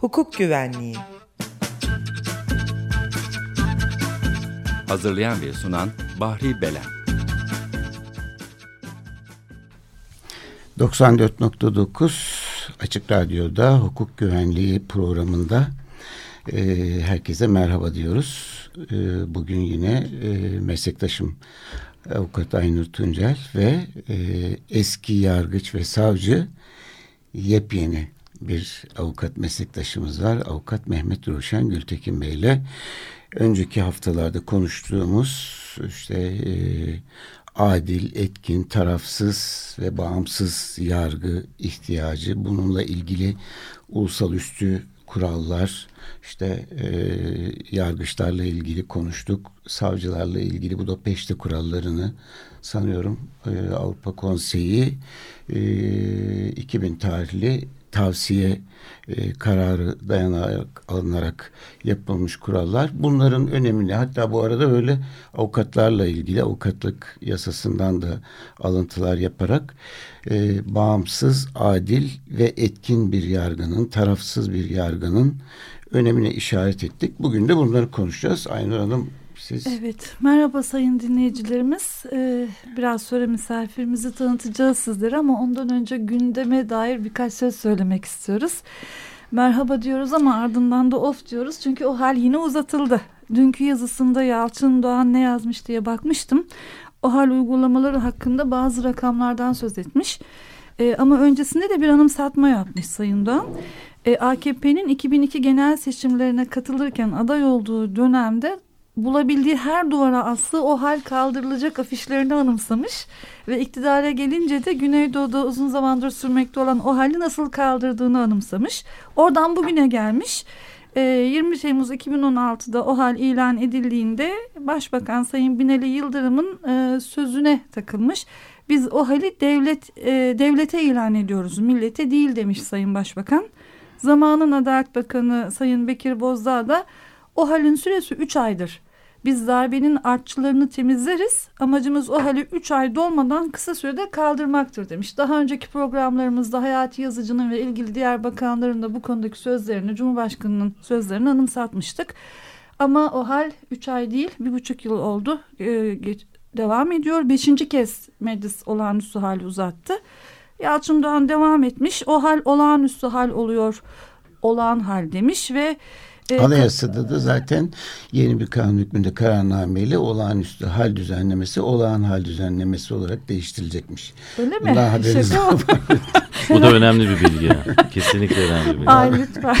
Hukuk Güvenliği Hazırlayan ve sunan Bahri Belen 94.9 Açık Radyo'da hukuk güvenliği programında e, herkese merhaba diyoruz. E, bugün yine e, meslektaşım avukat Aynur Tuncel ve e, eski yargıç ve savcı yepyeni bir avukat meslektaşımız var. Avukat Mehmet Ruşen Gültekin Bey ile önceki haftalarda konuştuğumuz işte e, adil, etkin, tarafsız ve bağımsız yargı ihtiyacı, bununla ilgili ulusal üstü kurallar, işte e, yargıçlarla ilgili konuştuk, savcılarla ilgili bu da peşte kurallarını sanıyorum e, Avrupa Konseyi e, 2000 tarihli tavsiye e, kararı dayanarak alınarak yapılmış kurallar. Bunların önemini hatta bu arada öyle avukatlarla ilgili avukatlık yasasından da alıntılar yaparak e, bağımsız, adil ve etkin bir yargının, tarafsız bir yargının önemine işaret ettik. Bugün de bunları konuşacağız. Aynur Hanım siz. Evet, merhaba sayın dinleyicilerimiz. Ee, biraz sonra misafirimizi tanıtacağız sizlere ama ondan önce gündeme dair birkaç söz söylemek istiyoruz. Merhaba diyoruz ama ardından da of diyoruz çünkü o hal yine uzatıldı. Dünkü yazısında Yalçın Doğan ne yazmış diye bakmıştım. O hal uygulamaları hakkında bazı rakamlardan söz etmiş. Ee, ama öncesinde de bir anımsatma yapmış Sayın Doğan. Ee, AKP'nin 2002 genel seçimlerine katılırken aday olduğu dönemde bulabildiği her duvara aslı o hal kaldırılacak afişlerini anımsamış ve iktidara gelince de Güneydoğu'da uzun zamandır sürmekte olan o hali nasıl kaldırdığını anımsamış. Oradan bugüne gelmiş. 20 ee, Temmuz 2016'da o hal ilan edildiğinde Başbakan Sayın Binali Yıldırım'ın e, sözüne takılmış. Biz o hali devlet e, devlete ilan ediyoruz, millete değil demiş Sayın Başbakan. Zamanın Adalet Bakanı Sayın Bekir Bozdağ da o halin süresi 3 aydır. Biz darbenin artçılarını temizleriz. Amacımız o hali 3 ay dolmadan kısa sürede kaldırmaktır demiş. Daha önceki programlarımızda Hayati Yazıcı'nın ve ilgili diğer bakanların da bu konudaki sözlerini, Cumhurbaşkanı'nın sözlerini anımsatmıştık. Ama o hal 3 ay değil, bir buçuk yıl oldu. Ee, devam ediyor. Beşinci kez meclis olağanüstü hali uzattı. Yalçın Doğan devam etmiş. O hal olağanüstü hal oluyor. Olağan hal demiş ve Anayasada da zaten yeni bir kanun hükmünde kararnameyle olağanüstü hal düzenlemesi olağan hal düzenlemesi olarak değiştirilecekmiş. Öyle mi? Bundan haberiniz Bu da önemli bir bilgi. Kesinlikle önemli bir bilgi. Ay lütfen.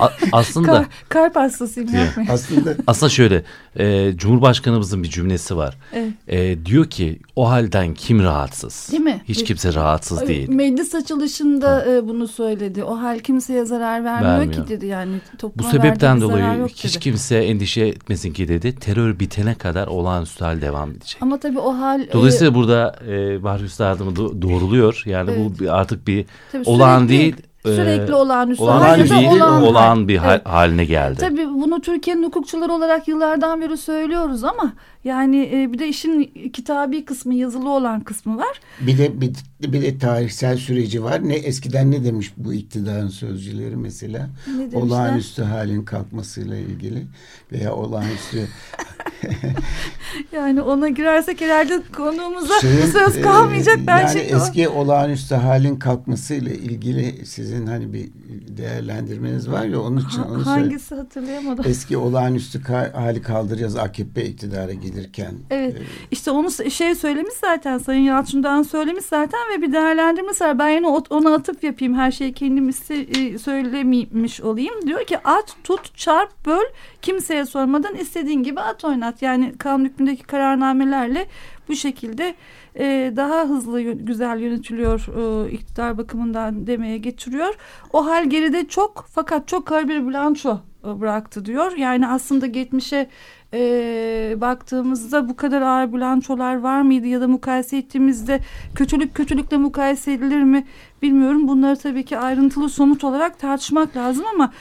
A aslında Kar, kalp hastasıyım yapmayın. Aslında aslında şöyle e, Cumhurbaşkanımızın bir cümlesi var. Evet. E, diyor ki o halden kim rahatsız? Değil mi? Hiç kimse rahatsız değil. Meclis açılışında e, bunu söyledi. O hal kimseye zarar vermiyor, Vermiyor. ki dedi yani. Bu sebepten dolayı hiç dedi. kimse endişe etmesin ki dedi. Terör bitene kadar olağanüstü hal devam edecek. Ama tabii o hal... Dolayısıyla e, burada e, Bahri Üstadımı doğruluyor. Yani evet. bu artık bir tabii olağan değil Sürekli olağanüstü olağan hal değil, olağan, olağan bir hal, evet. haline geldi. Tabii bunu Türkiye'nin hukukçuları olarak yıllardan beri söylüyoruz ama yani e, bir de işin kitabi kısmı yazılı olan kısmı var. Bir de bir, bir de tarihsel süreci var. Ne eskiden ne demiş bu iktidarın sözcüleri mesela? Olağanüstü halin kalkmasıyla ilgili veya olağanüstü yani ona girersek herhalde konuğumuza Şeyin, söz kalmayacak ben yani şey eski o. olağanüstü halin kalkmasıyla ilgili sizin hani bir değerlendirmeniz var ya onun için onu hangisi söyle. hatırlayamadım. Eski olağanüstü hali kaldıracağız AKP iktidara gelirken. Evet. E, işte onu şey söylemiş zaten Sayın Yalçın'dan söylemiş zaten ve bir değerlendirmesi var. Ben yine ona atıp yapayım her şeyi kendim e, söylememiş olayım. Diyor ki at, tut, çarp, böl kimseye sormadan istediğin gibi at oynat. Yani kanun hükmündeki kararnamelerle bu şekilde e, daha hızlı güzel yönetiliyor e, iktidar bakımından demeye getiriyor. O hal geride çok fakat çok ağır bir bilanço e, bıraktı diyor. Yani aslında geçmişe e, baktığımızda bu kadar ağır bilançolar var mıydı ya da mukayese ettiğimizde kötülük kötülükle mukayese edilir mi bilmiyorum. Bunları tabii ki ayrıntılı somut olarak tartışmak lazım ama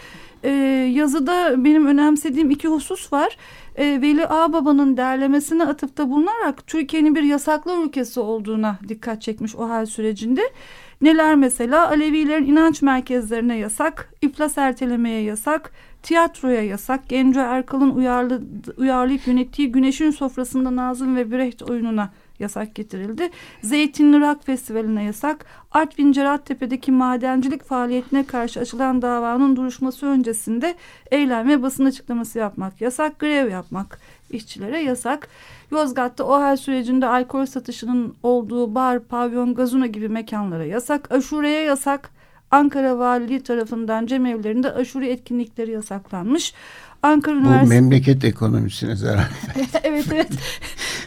e, yazıda benim önemsediğim iki husus var. E, Veli Ağbaba'nın derlemesine atıfta bulunarak Türkiye'nin bir yasaklar ülkesi olduğuna dikkat çekmiş o hal sürecinde. Neler mesela? Alevilerin inanç merkezlerine yasak, iflas ertelemeye yasak, tiyatroya yasak, Genco Erkal'ın uyarlı, uyarlayıp yönettiği Güneşin Sofrasında Nazım ve Brecht oyununa yasak getirildi. Zeytinli Rock Festivali'ne yasak. Artvin Cerattepe'deki madencilik faaliyetine karşı açılan davanın duruşması öncesinde eylem ve basın açıklaması yapmak yasak. Grev yapmak işçilere yasak. Yozgat'ta OHAL sürecinde alkol satışının olduğu bar, pavyon, gazuna gibi mekanlara yasak. Aşureye yasak. Ankara Valiliği tarafından cemevlerinde aşure etkinlikleri yasaklanmış. Ankara Bu Üniversitesi... memleket ekonomisine zarar. evet evet.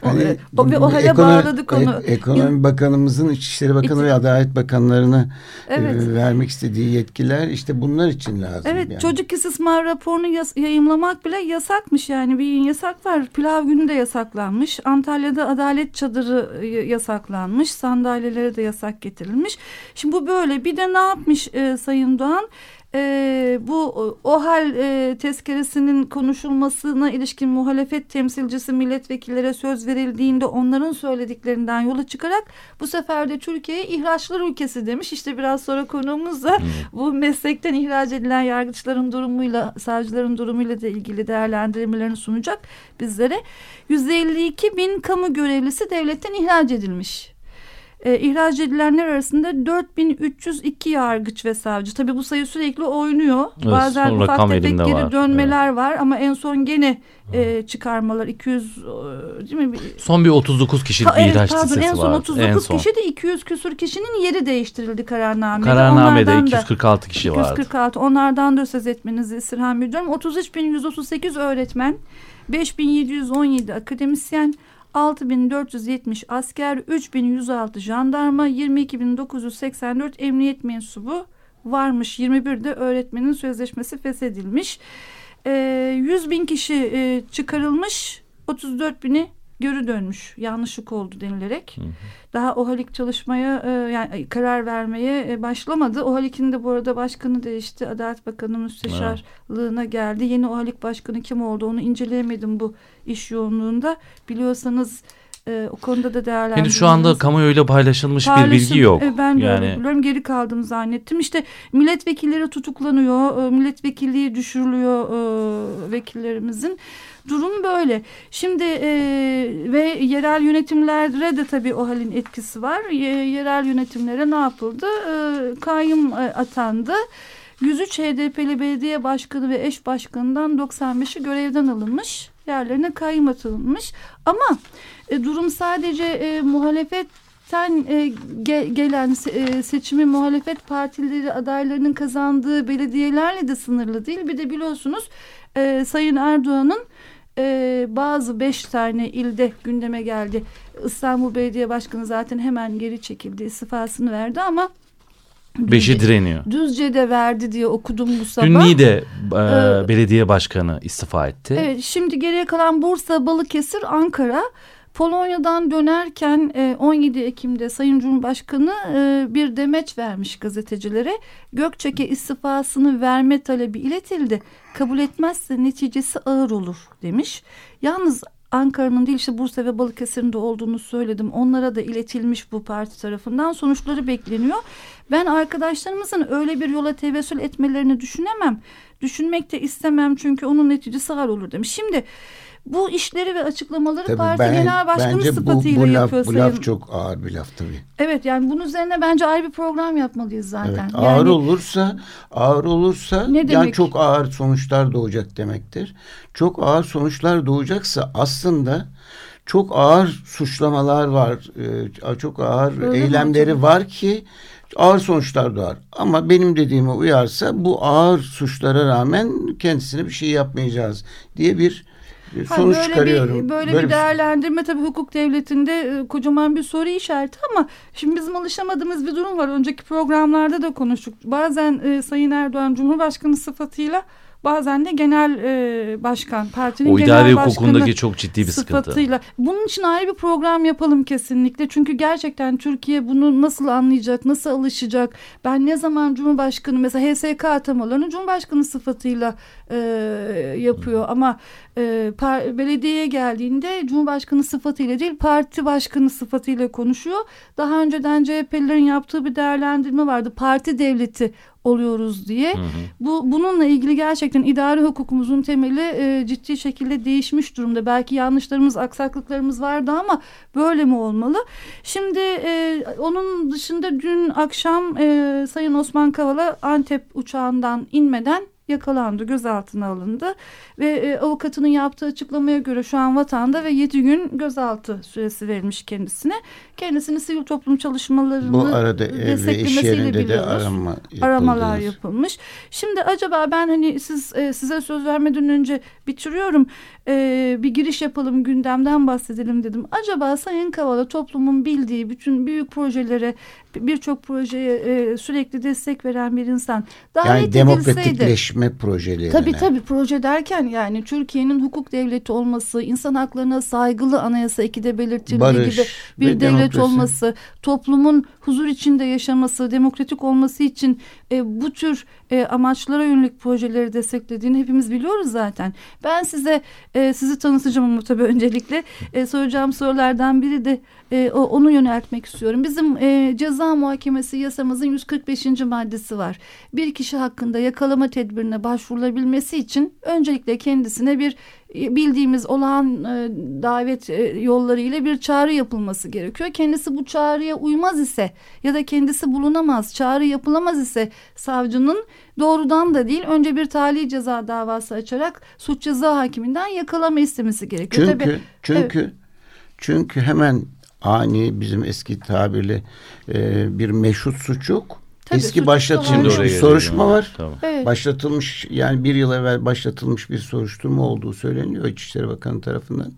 Hani, o, ve o hale ekonomi, bağladık onu. Ekonomi Bakanımızın, İçişleri Bakanı İç... ve Adalet Bakanlarına e, evet. e, vermek istediği yetkiler işte bunlar için lazım. Evet yani. çocuk istismar raporunu yas yayımlamak bile yasakmış yani bir yasak var. Pilav günü de yasaklanmış. Antalya'da adalet çadırı yasaklanmış. Sandalyelere de yasak getirilmiş. Şimdi bu böyle bir de ne yapmış e, Sayın Doğan? E, bu OHAL e, tezkeresinin konuşulmasına ilişkin muhalefet temsilcisi milletvekillere söz verildiğinde onların söylediklerinden yola çıkarak bu sefer de Türkiye'ye ihraçlar ülkesi demiş. İşte biraz sonra konuğumuz da bu meslekten ihraç edilen yargıçların durumuyla, savcıların durumuyla da ilgili değerlendirmelerini sunacak bizlere. 152 bin kamu görevlisi devletten ihraç edilmiş e, ihraç edilenler arasında 4302 yargıç ve savcı. Tabii bu sayı sürekli oynuyor. Evet, Bazen ufak tefek geri var. dönmeler evet. var ama en son gene e, çıkarmalar 200 e, değil mi? Son bir 39 kişi ha, evet, ihraç pardon, listesi en son 39 en son. kişi de 200 küsur kişinin yeri değiştirildi kararnamede. Kararnamede Onlardan 246 kişi 246, vardı. 246 onlardan da söz etmenizi istirham ediyorum. 33.138 öğretmen, 5.717 akademisyen, 6470 asker, 3106 jandarma, 22984 emniyet mensubu varmış. 21'de öğretmenin sözleşmesi feshedilmiş. E, ee, 100 bin kişi e, çıkarılmış, 34 bini geri dönmüş. Yanlışlık oldu denilerek. Hı hı. Daha OHALİK çalışmaya e, yani karar vermeye e, başlamadı. OHALİK'in de bu arada başkanı değişti. Adalet Bakanı müsteşarlığına geldi. Yeni OHALİK başkanı kim oldu onu inceleyemedim bu iş yoğunluğunda. Biliyorsanız e, o konuda da değerlendirmeniz. Henüz şu anda kamuoyuyla paylaşılmış Paylaşım, bir bilgi yok. E, ben de yani... biliyorum. Geri kaldım zannettim. İşte milletvekilleri tutuklanıyor. E, milletvekilliği düşürülüyor e, vekillerimizin. Durum böyle. Şimdi e, ve yerel yönetimlere de tabii o halin etkisi var. E, yerel yönetimlere ne yapıldı? E, kayyum e, atandı. 103 HDP'li belediye başkanı ve eş başkanından 95'i görevden alınmış. Yerlerine kayyum atılmış. Ama e, durum sadece e, muhalefet sen e, ge, gelen e, seçimi muhalefet partileri adaylarının kazandığı belediyelerle de sınırlı değil. Bir de biliyorsunuz e, Sayın Erdoğan'ın e, bazı beş tane ilde gündeme geldi. İstanbul Belediye Başkanı zaten hemen geri çekildi, istifasını verdi ama Beşi direniyor. Düzce'de verdi diye okudum bu sabah. Dün Niğde e, ee, belediye başkanı istifa etti. Evet şimdi geriye kalan Bursa, Balıkesir, Ankara. Polonya'dan dönerken 17 e, Ekim'de Sayın Cumhurbaşkanı e, bir demeç vermiş gazetecilere. Gökçek'e istifasını verme talebi iletildi. Kabul etmezse neticesi ağır olur demiş. Yalnız Ankara'nın değil işte Bursa ve Balıkesir'in de olduğunu söyledim. Onlara da iletilmiş bu parti tarafından. Sonuçları bekleniyor. Ben arkadaşlarımızın öyle bir yola tevessül etmelerini düşünemem. Düşünmek de istemem çünkü onun neticesi ağır olur demiş. Şimdi bu işleri ve açıklamaları tabii parti ben, genel başkanı sıfatıyla bu, bu laf, yapıyor. Bu laf çok ağır bir laf tabii. Evet yani bunun üzerine bence ayrı bir program yapmalıyız zaten. Evet, ağır yani, olursa ağır olursa ne demek? yani çok ağır sonuçlar doğacak demektir. Çok ağır sonuçlar doğacaksa aslında çok ağır suçlamalar var. E, çok ağır Öyle eylemleri var ki ağır sonuçlar doğar. Ama benim dediğime uyarsa bu ağır suçlara rağmen kendisine bir şey yapmayacağız diye bir sonuç böyle çıkarıyorum. Bir, böyle, böyle bir değerlendirme tabii hukuk devletinde e, kocaman bir soru işareti ama şimdi bizim alışamadığımız bir durum var. Önceki programlarda da konuştuk. Bazen e, Sayın Erdoğan Cumhurbaşkanı sıfatıyla bazen de genel e, başkan partinin o genel başkanı hukukundaki çok ciddi bir sıfatıyla. Sıkıntı. Bunun için ayrı bir program yapalım kesinlikle. Çünkü gerçekten Türkiye bunu nasıl anlayacak, nasıl alışacak? Ben ne zaman Cumhurbaşkanı mesela HSK atamalarını Cumhurbaşkanı sıfatıyla e, yapıyor ama e, belediyeye geldiğinde Cumhurbaşkanı sıfatıyla değil parti başkanı sıfatıyla konuşuyor. Daha önceden CHP'lerin yaptığı bir değerlendirme vardı. Parti devleti oluyoruz diye. Hı hı. Bu bununla ilgili gerçekten idari hukukumuzun temeli e, ciddi şekilde değişmiş durumda. Belki yanlışlarımız, aksaklıklarımız vardı ama böyle mi olmalı? Şimdi e, onun dışında dün akşam e, Sayın Osman Kavala Antep uçağından inmeden yakalandı, gözaltına alındı ve e, avukatının yaptığı açıklamaya göre şu an vatanda ve 7 gün gözaltı süresi verilmiş kendisine. Kendisini sivil toplum çalışmalarını Bu arada ev ve iş yerinde de arama aramalar yapılmış. Şimdi acaba ben hani siz e, size söz vermeden önce bitiriyorum. E, bir giriş yapalım gündemden bahsedelim dedim. Acaba Sayın Kavala toplumun bildiği bütün büyük projelere birçok projeye e, sürekli destek veren bir insan davet yani demokratikleşme projelerine. Tabii tabii proje derken yani Türkiye'nin hukuk devleti olması, insan haklarına saygılı anayasa 2'de belirtildiği Barış gibi bir devlet demokrasi. olması, toplumun huzur içinde yaşaması, demokratik olması için e, bu tür e, amaçlara yönelik projeleri desteklediğini hepimiz biliyoruz zaten. Ben size e, sizi tanıtacağım ama tabii öncelikle e, soracağım sorulardan biri de e, onu yöneltmek istiyorum. Bizim e, ceza muhakemesi yasamızın 145. maddesi var. Bir kişi hakkında yakalama tedbirine başvurulabilmesi için öncelikle kendisine bir bildiğimiz olağan e, davet e, yolları ile bir çağrı yapılması gerekiyor. Kendisi bu çağrıya uymaz ise ya da kendisi bulunamaz, çağrı yapılamaz ise savcının doğrudan da değil önce bir tali ceza davası açarak suç ceza hakiminden yakalama istemesi gerekiyor. Çünkü Tabii, çünkü evet. çünkü hemen ani bizim eski tabirle e, bir meşhut suç yok. Tabii, Eski başlatılmış bir soruşturma var. Tamam. Evet. Başlatılmış yani bir yıl evvel başlatılmış bir soruşturma olduğu söyleniyor İçişleri Bakanı tarafından.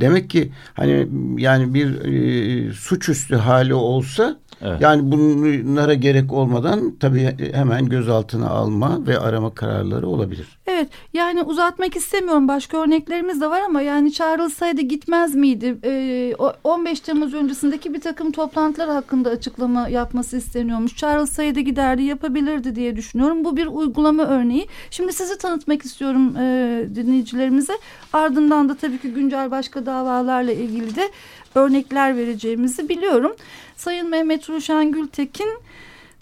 Demek ki hani yani bir e, suçüstü hali olsa Evet. Yani bunlara gerek olmadan tabii hemen gözaltına alma ve arama kararları olabilir. Evet yani uzatmak istemiyorum başka örneklerimiz de var ama yani çağrılsaydı gitmez miydi? Ee, 15 Temmuz öncesindeki bir takım toplantılar hakkında açıklama yapması isteniyormuş. Çağrılsaydı giderdi yapabilirdi diye düşünüyorum. Bu bir uygulama örneği. Şimdi sizi tanıtmak istiyorum e, dinleyicilerimize. Ardından da tabii ki güncel başka davalarla ilgili de örnekler vereceğimizi biliyorum. Sayın Mehmet Ruşen Gültekin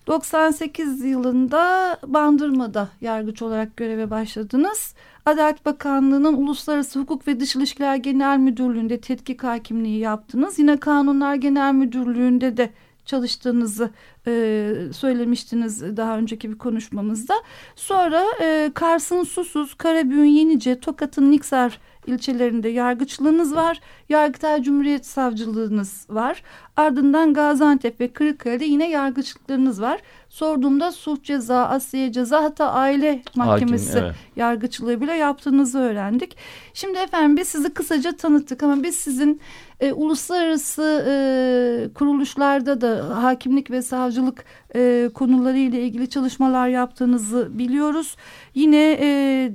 98 yılında Bandırma'da yargıç olarak göreve başladınız. Adalet Bakanlığı'nın Uluslararası Hukuk ve Dış İlişkiler Genel Müdürlüğü'nde tetkik hakimliği yaptınız. Yine Kanunlar Genel Müdürlüğü'nde de çalıştığınızı e, söylemiştiniz daha önceki bir konuşmamızda. Sonra e, Kars'ın Susuz, Karabüğün Yenice, Tokat'ın Niksar ilçelerinde yargıçlığınız var. Yargıtay Cumhuriyet Savcılığınız var. Ardından Gaziantep ve Kırıkkale'de yine yargıçlıklarınız var. Sorduğumda suç ceza, asliye ceza hatta aile mahkemesi Hakim, evet. yargıçlığı bile yaptığınızı öğrendik. Şimdi efendim biz sizi kısaca tanıttık ama biz sizin e, uluslararası e, kuruluşlarda da hakimlik ve savcılık e, konuları ile ilgili çalışmalar yaptığınızı biliyoruz. Yine e,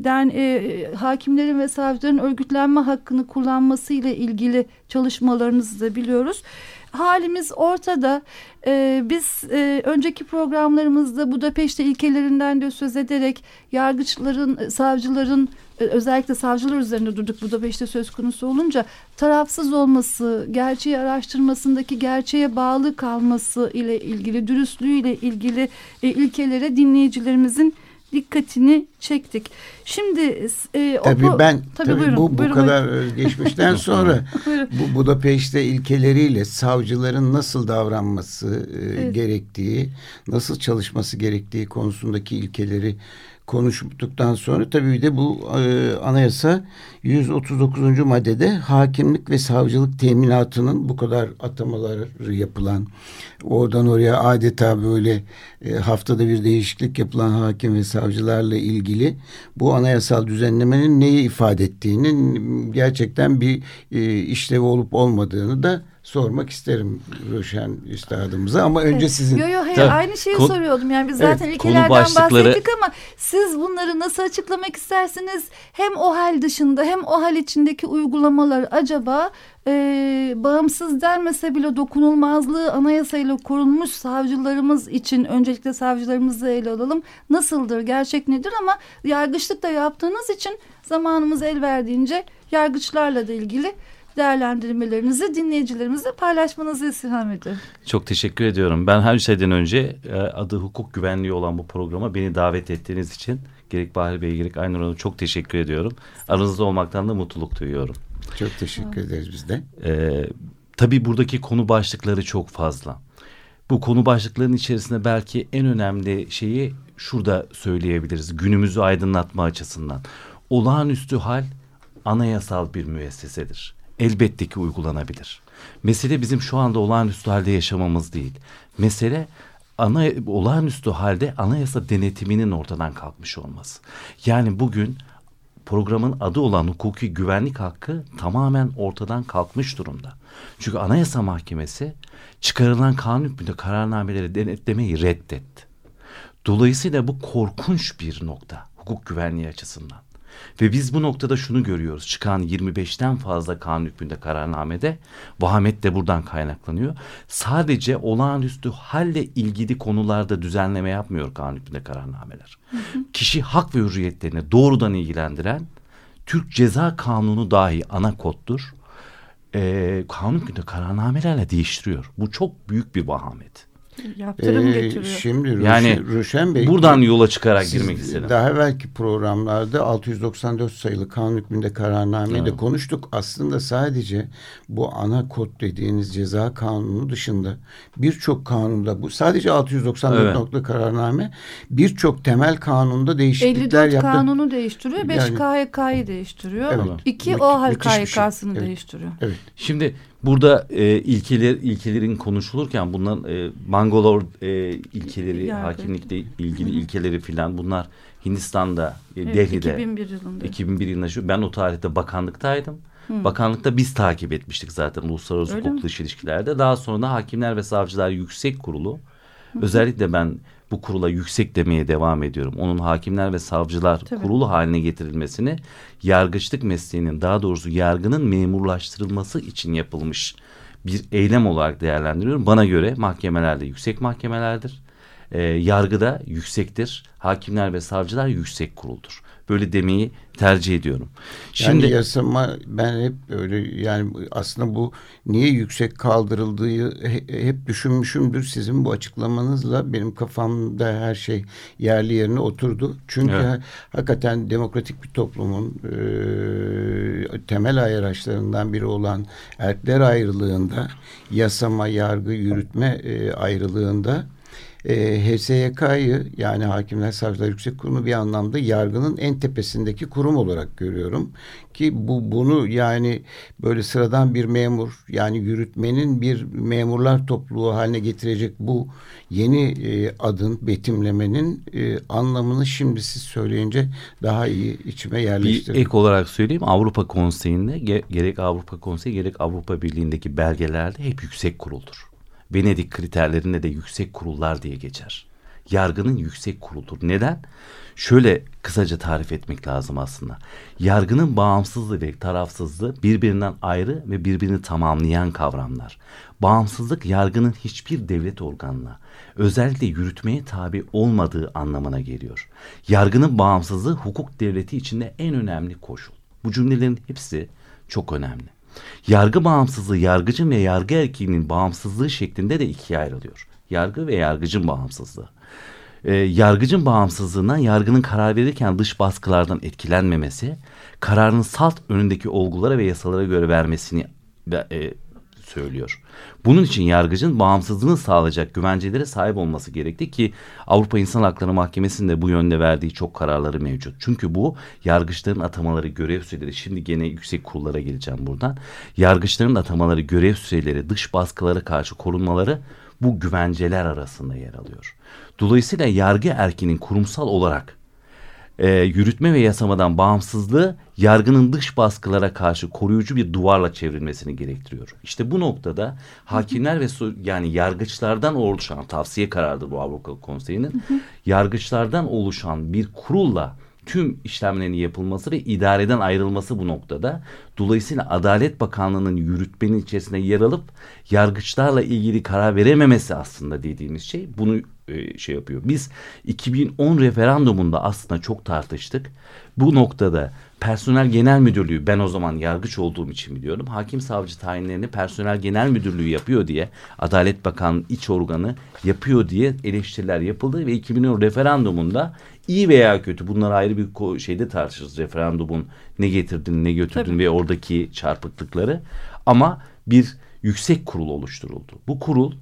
den, e, hakimlerin ve savcıların örgütlenme hakkını kullanması ile ilgili çalışmalarınızı da biliyoruz halimiz ortada. Ee, biz e, önceki programlarımızda Budapeşte ilkelerinden de söz ederek yargıçların, savcıların e, özellikle savcılar üzerinde durduk Budapeşte söz konusu olunca tarafsız olması, gerçeği araştırmasındaki gerçeğe bağlı kalması ile ilgili, dürüstlüğü ile ilgili e, ilkelere dinleyicilerimizin dikkatini çektik. Şimdi e, tabii o, ben tabii, tabii buyurun, bu bu buyurun, kadar buyurun. geçmişten sonra bu Budapeşte ilkeleriyle savcıların nasıl davranması e, evet. gerektiği, nasıl çalışması gerektiği konusundaki ilkeleri konuştuktan sonra tabii de bu e, anayasa 139. maddede hakimlik ve savcılık teminatının bu kadar atamaları yapılan oradan oraya adeta böyle e, haftada bir değişiklik yapılan hakim ve savcılarla ilgili bu anayasal düzenlemenin neyi ifade ettiğinin gerçekten bir e, işlevi olup olmadığını da sormak isterim Ruşen Üstadımıza ama önce evet. sizin. Yok yok hayır Tabii. aynı şeyi Kon soruyordum yani biz zaten evet, ilkelerden başlıkları... bahsettik ama siz bunları nasıl açıklamak istersiniz? Hem o hal dışında hem o hal içindeki uygulamalar acaba e, bağımsız denmese bile dokunulmazlığı anayasayla korunmuş savcılarımız için öncelikle savcılarımızı ele alalım. Nasıldır, gerçek nedir ama yargıçlık da yaptığınız için zamanımız el verdiğince yargıçlarla da ilgili değerlendirmelerinizi dinleyicilerimizle paylaşmanızı istirham ediyorum. Çok teşekkür ediyorum. Ben her şeyden önce e, adı hukuk güvenliği olan bu programa beni davet ettiğiniz için gerek Bahri Bey gerek Aynur Hanım çok teşekkür ediyorum. Aranızda olmaktan da mutluluk duyuyorum. Çok teşekkür ederiz biz de. Ee, tabii buradaki konu başlıkları çok fazla. Bu konu başlıklarının içerisinde belki en önemli şeyi şurada söyleyebiliriz. Günümüzü aydınlatma açısından. Olağanüstü hal anayasal bir müessesedir. Elbette ki uygulanabilir. Mesele bizim şu anda olağanüstü halde yaşamamız değil. Mesele ana olağanüstü halde anayasa denetiminin ortadan kalkmış olması. Yani bugün programın adı olan hukuki güvenlik hakkı tamamen ortadan kalkmış durumda. Çünkü Anayasa Mahkemesi çıkarılan kanun hükmünde kararnameleri denetlemeyi reddetti. Dolayısıyla bu korkunç bir nokta hukuk güvenliği açısından. Ve biz bu noktada şunu görüyoruz. Çıkan 25'ten fazla kanun hükmünde kararnamede vahamet de buradan kaynaklanıyor. Sadece olağanüstü halle ilgili konularda düzenleme yapmıyor kanun hükmünde kararnameler. Hı hı. Kişi hak ve hürriyetlerini doğrudan ilgilendiren Türk Ceza Kanunu dahi ana koddur. Ee, kanun hükmünde kararnamelerle değiştiriyor. Bu çok büyük bir vahamet. Yaptırım ee, getiriyor. Şimdi yani Ruşen Bey buradan yola çıkarak girmek istedim. Daha belki programlarda 694 sayılı kanun hükmünde kararnameyi de konuştuk. Aslında sadece bu ana kod dediğiniz ceza kanunu dışında birçok kanunda bu sadece 694 evet. nokta kararname birçok temel kanunda değişiklikler 54 yaptı. kanunu değiştiriyor. 5 yani, KHK'yı değiştiriyor. Evet. 2 OHAL KHK'sını şey. evet. değiştiriyor. Evet. Şimdi Burada e, ilkeler ilkelerin konuşulurken bunların e, Bangalore e, ilkeleri, Yargı. hakimlikle ilgili ilkeleri filan bunlar Hindistan'da, e, evet, Delhi'de 2001 yılında. 2001 yılında şu ben o tarihte bakanlıktaydım. Hı. Bakanlıkta biz takip etmiştik zaten uluslararası Öyle hukuk dışı ilişkilerde. Daha sonra da Hakimler ve Savcılar Yüksek Kurulu Hı. özellikle ben bu kurula yüksek demeye devam ediyorum. Onun hakimler ve savcılar Tabii. kurulu haline getirilmesini yargıçlık mesleğinin daha doğrusu yargının memurlaştırılması için yapılmış bir eylem olarak değerlendiriyorum. Bana göre mahkemelerde yüksek mahkemelerdir. E, yargıda yüksektir. Hakimler ve savcılar yüksek kuruldur böyle demeyi tercih ediyorum. Şimdi yani yasama ben hep öyle yani aslında bu niye yüksek kaldırıldığı hep düşünmüşümdür sizin bu açıklamanızla benim kafamda her şey yerli yerine oturdu. Çünkü evet. hakikaten demokratik bir toplumun e, temel ayraçlarından biri olan erkler ayrılığında yasama, yargı, yürütme e, ayrılığında e, HSYK'yı yani Hakimler Savcılar Yüksek Kurulu bir anlamda yargının en tepesindeki kurum olarak görüyorum. Ki bu bunu yani böyle sıradan bir memur yani yürütmenin bir memurlar topluluğu haline getirecek bu yeni e, adın betimlemenin e, anlamını şimdi siz söyleyince daha iyi içime yerleştirdim. Bir ek olarak söyleyeyim Avrupa Konseyi'nde gerek Avrupa Konseyi gerek Avrupa Birliği'ndeki belgelerde hep yüksek kuruldur. Venedik kriterlerinde de yüksek kurullar diye geçer. Yargının yüksek kuruludur. Neden? Şöyle kısaca tarif etmek lazım aslında. Yargının bağımsızlığı ve tarafsızlığı birbirinden ayrı ve birbirini tamamlayan kavramlar. Bağımsızlık yargının hiçbir devlet organına, özellikle yürütmeye tabi olmadığı anlamına geliyor. Yargının bağımsızlığı hukuk devleti içinde en önemli koşul. Bu cümlelerin hepsi çok önemli. Yargı bağımsızlığı yargıcın ve yargı erkeğinin bağımsızlığı şeklinde de ikiye ayrılıyor. Yargı ve yargıcın bağımsızlığı. Ee, yargıcın bağımsızlığından yargının karar verirken dış baskılardan etkilenmemesi, kararın salt önündeki olgulara ve yasalara göre vermesini e, söylüyor. Bunun için yargıcın bağımsızlığını sağlayacak güvencelere sahip olması gerekti ki Avrupa İnsan Hakları Mahkemesi'nde bu yönde verdiği çok kararları mevcut. Çünkü bu yargıçların atamaları görev süreleri şimdi gene yüksek kurullara geleceğim buradan. Yargıçların atamaları görev süreleri dış baskılara karşı korunmaları bu güvenceler arasında yer alıyor. Dolayısıyla yargı erkinin kurumsal olarak e, yürütme ve yasamadan bağımsızlığı yargının dış baskılara karşı koruyucu bir duvarla çevrilmesini gerektiriyor. İşte bu noktada hakimler ve yani yargıçlardan oluşan tavsiye kararıdır bu Avrupa Konseyi'nin. Yargıçlardan oluşan bir kurulla tüm işlemlerin yapılması ve idareden ayrılması bu noktada. Dolayısıyla Adalet Bakanlığı'nın yürütmenin içerisinde yer alıp yargıçlarla ilgili karar verememesi aslında dediğimiz şey bunu e, şey yapıyor. Biz 2010 referandumunda aslında çok tartıştık. Bu noktada personel genel müdürlüğü ben o zaman yargıç olduğum için biliyorum. Hakim savcı tayinlerini personel genel müdürlüğü yapıyor diye Adalet Bakanı iç organı yapıyor diye eleştiriler yapıldı ve 2010 referandumunda iyi veya kötü bunlar ayrı bir şeyde tartışırız. Referandumun ne getirdiğini ne götürdüğünü Tabii. ve oradaki çarpıklıkları ama bir yüksek kurul oluşturuldu. Bu kurul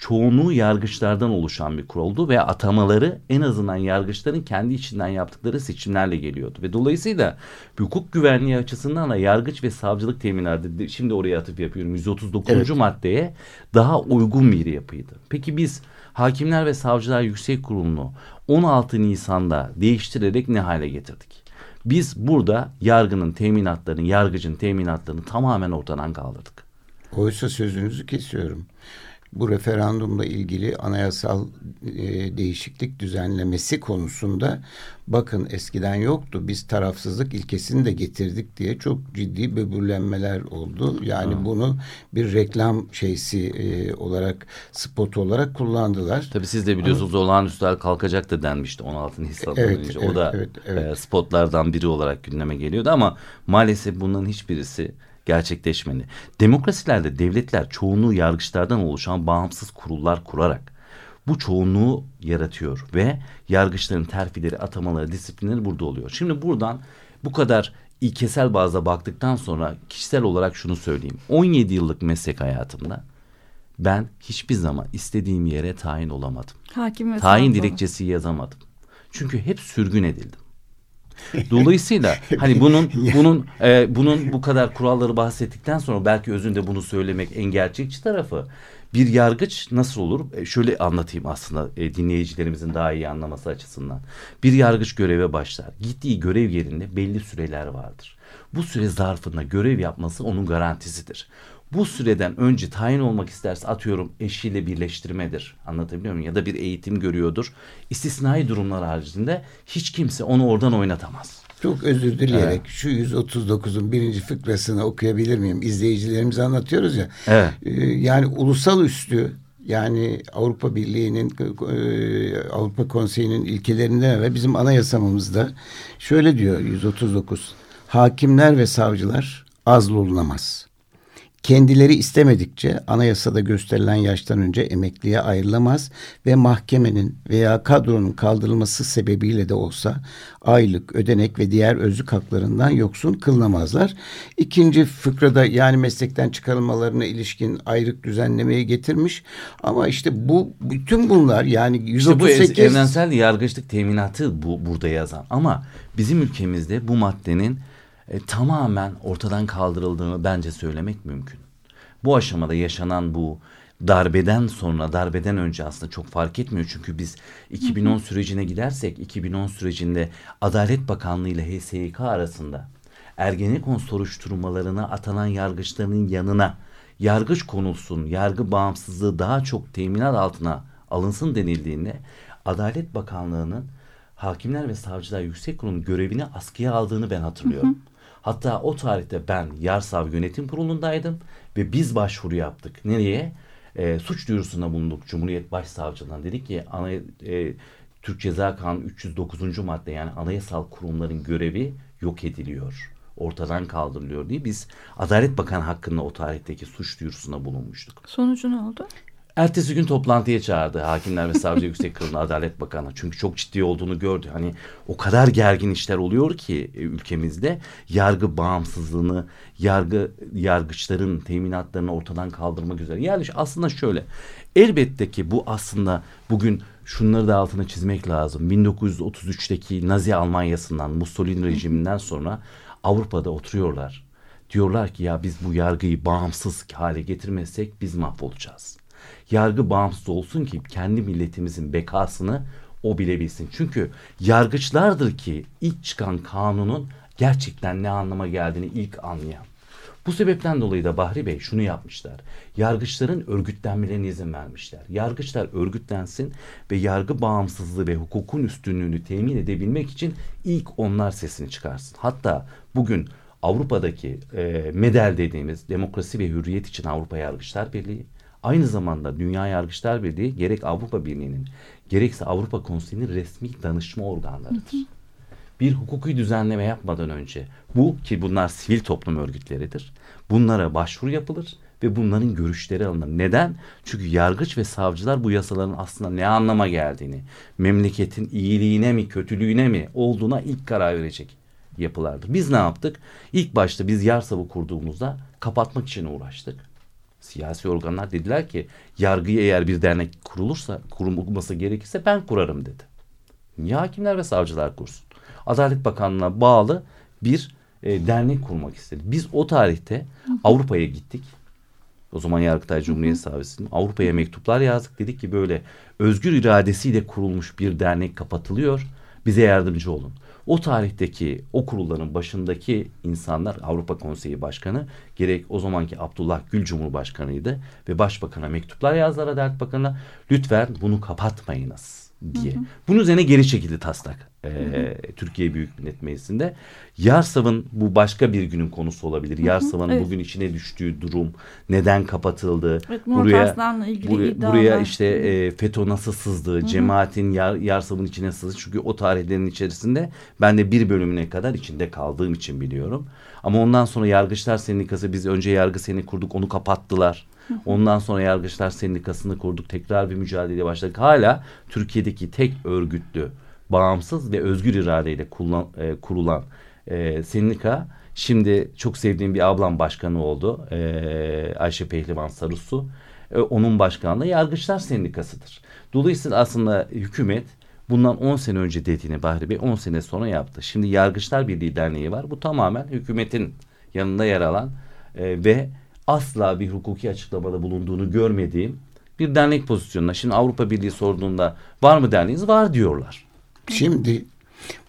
çoğunluğu yargıçlardan oluşan bir kuruldu ve atamaları en azından yargıçların kendi içinden yaptıkları seçimlerle geliyordu. Ve dolayısıyla hukuk güvenliği açısından da yargıç ve savcılık teminatı şimdi oraya atıp yapıyorum 139. Evet. maddeye daha uygun bir yapıydı. Peki biz Hakimler ve Savcılar Yüksek Kurulu'nu 16 Nisan'da değiştirerek ne hale getirdik? Biz burada yargının teminatlarını, yargıcın teminatlarını tamamen ortadan kaldırdık. Oysa sözünüzü kesiyorum bu referandumla ilgili anayasal e, değişiklik düzenlemesi konusunda bakın eskiden yoktu biz tarafsızlık ilkesini de getirdik diye çok ciddi böbürlenmeler oldu. Yani ha. bunu bir reklam şeysi e, olarak spot olarak kullandılar. Tabii siz de biliyorsunuz Ama, olağanüstü hal kalkacak da denmişti 16 Nisan'dan evet, önce. Evet, o da evet, evet. E, spotlardan biri olarak gündeme geliyordu ama maalesef bunların hiçbirisi gerçekleşmeli. Demokrasilerde devletler çoğunluğu yargıçlardan oluşan bağımsız kurullar kurarak bu çoğunluğu yaratıyor ve yargıçların terfileri, atamaları, disiplinleri burada oluyor. Şimdi buradan bu kadar ilkesel bazda baktıktan sonra kişisel olarak şunu söyleyeyim. 17 yıllık meslek hayatımda ben hiçbir zaman istediğim yere tayin olamadım. Hakim tayin dilekçesi yazamadım. Çünkü hep sürgün edildim. Dolayısıyla hani bunun bunun e, bunun bu kadar kuralları bahsettikten sonra belki özünde bunu söylemek en gerçekçi tarafı bir yargıç nasıl olur? E, şöyle anlatayım aslında e, dinleyicilerimizin daha iyi anlaması açısından. Bir yargıç göreve başlar. Gittiği görev yerinde belli süreler vardır. Bu süre zarfında görev yapması onun garantisidir bu süreden önce tayin olmak isterse atıyorum eşiyle birleştirmedir. Anlatabiliyor muyum? Ya da bir eğitim görüyordur. İstisnai durumlar haricinde hiç kimse onu oradan oynatamaz. Çok özür dileyerek evet. şu 139'un birinci fıkrasını okuyabilir miyim? İzleyicilerimize anlatıyoruz ya. Evet. Ee, yani ulusal üstü yani Avrupa Birliği'nin e, Avrupa Konseyi'nin ilkelerinden ve bizim anayasamızda şöyle diyor 139. Hakimler ve savcılar azlolunamaz kendileri istemedikçe anayasada gösterilen yaştan önce emekliye ayrılamaz ve mahkemenin veya kadronun kaldırılması sebebiyle de olsa aylık, ödenek ve diğer özlük haklarından yoksun kılınamazlar. İkinci fıkrada yani meslekten çıkarılmalarına ilişkin ayrık düzenlemeyi getirmiş ama işte bu bütün bunlar yani 138 işte bu evrensel yargıçlık teminatı bu burada yazan ama bizim ülkemizde bu maddenin e, tamamen ortadan kaldırıldığını bence söylemek mümkün. Bu aşamada yaşanan bu darbeden sonra, darbeden önce aslında çok fark etmiyor. Çünkü biz 2010 sürecine gidersek, 2010 sürecinde Adalet Bakanlığı ile HSYK arasında Ergenekon soruşturmalarına atanan yargıçların yanına yargıç konulsun, yargı bağımsızlığı daha çok teminat altına alınsın denildiğinde Adalet Bakanlığı'nın Hakimler ve Savcılar Yüksek Kurulu'nun görevini askıya aldığını ben hatırlıyorum. Hı hı. Hatta o tarihte ben Yarsav Yönetim Kurulu'ndaydım ve biz başvuru yaptık. Nereye? E, suç duyurusunda bulunduk Cumhuriyet Başsavcılığına. Dedik ki ana, e, Türk Ceza Kanunu 309. madde yani anayasal kurumların görevi yok ediliyor. Ortadan kaldırılıyor diye biz Adalet Bakanı hakkında o tarihteki suç duyurusunda bulunmuştuk. Sonucu ne oldu? Ertesi gün toplantıya çağırdı Hakimler ve Savcı Yüksek Kurulu Adalet Bakanı. Çünkü çok ciddi olduğunu gördü. Hani o kadar gergin işler oluyor ki e, ülkemizde yargı bağımsızlığını, yargı yargıçların teminatlarını ortadan kaldırmak üzere. Yani aslında şöyle. Elbette ki bu aslında bugün şunları da altına çizmek lazım. 1933'teki Nazi Almanyası'ndan, Mussolini rejiminden sonra Avrupa'da oturuyorlar. Diyorlar ki ya biz bu yargıyı bağımsız hale getirmezsek biz mahvolacağız yargı bağımsız olsun ki kendi milletimizin bekasını o bilebilsin. Çünkü yargıçlardır ki ilk çıkan kanunun gerçekten ne anlama geldiğini ilk anlayan. Bu sebepten dolayı da Bahri Bey şunu yapmışlar. Yargıçların örgütlenmelerine izin vermişler. Yargıçlar örgütlensin ve yargı bağımsızlığı ve hukukun üstünlüğünü temin edebilmek için ilk onlar sesini çıkarsın. Hatta bugün Avrupa'daki e, MEDEL dediğimiz Demokrasi ve Hürriyet için Avrupa Yargıçlar Birliği, aynı zamanda Dünya Yargıçlar Birliği gerek Avrupa Birliği'nin gerekse Avrupa Konseyi'nin resmi danışma organlarıdır. Hı hı. Bir hukuki düzenleme yapmadan önce bu ki bunlar sivil toplum örgütleridir. Bunlara başvuru yapılır ve bunların görüşleri alınır. Neden? Çünkü yargıç ve savcılar bu yasaların aslında ne anlama geldiğini, memleketin iyiliğine mi kötülüğüne mi olduğuna ilk karar verecek yapılardır. Biz ne yaptık? İlk başta biz Yarsav'ı kurduğumuzda kapatmak için uğraştık. Siyasi organlar dediler ki yargıyı eğer bir dernek kurulursa, kurulması gerekirse ben kurarım dedi. Niye hakimler ve savcılar kursun? Adalet Bakanlığı'na bağlı bir e, dernek kurmak istedi. Biz o tarihte Avrupa'ya gittik. O zaman Yargıtay Cumhuriyet Savcısı'nın Avrupa'ya mektuplar yazdık. Dedik ki böyle özgür iradesiyle kurulmuş bir dernek kapatılıyor. Bize yardımcı olun. O tarihteki o kurulların başındaki insanlar Avrupa Konseyi Başkanı gerek o zamanki Abdullah Gül Cumhurbaşkanıydı ve Başbakan'a mektuplar yazdılar Adalet Bakanı'na lütfen bunu kapatmayınız diye. Hı hı. Bunun üzerine geri çekildi taslak e, Türkiye Büyük Millet Meclisi'nde. Yarsav'ın bu başka bir günün konusu olabilir. Yarsav'ın evet. bugün içine düştüğü durum, neden kapatıldı, evet, buraya buraya, buraya işte e, FETÖ nasıl sızdı, Hı-hı. cemaatin Yar, Yarsav'ın içine sızdı. Çünkü o tarihlerin içerisinde ben de bir bölümüne kadar içinde kaldığım için biliyorum. Ama ondan sonra Yargıçlar Sendikası biz önce yargı seni kurduk onu kapattılar. Ondan sonra Yargıçlar Sendikası'nı kurduk. Tekrar bir mücadeleye başladık. Hala Türkiye'deki tek örgütlü bağımsız ve özgür iradeyle kullan, e, kurulan e, sendika şimdi çok sevdiğim bir ablam başkanı oldu. E, Ayşe Pehlivan Sarusu. E, onun başkanlığı Yargıçlar Sendikası'dır. Dolayısıyla aslında hükümet bundan 10 sene önce dediğini Bahri Bey 10 sene sonra yaptı. Şimdi Yargıçlar Birliği Derneği var. Bu tamamen hükümetin yanında yer alan e, ve asla bir hukuki açıklamada bulunduğunu görmediğim bir dernek pozisyonuna. Şimdi Avrupa Birliği sorduğunda var mı derneğiniz? Var diyorlar. Şimdi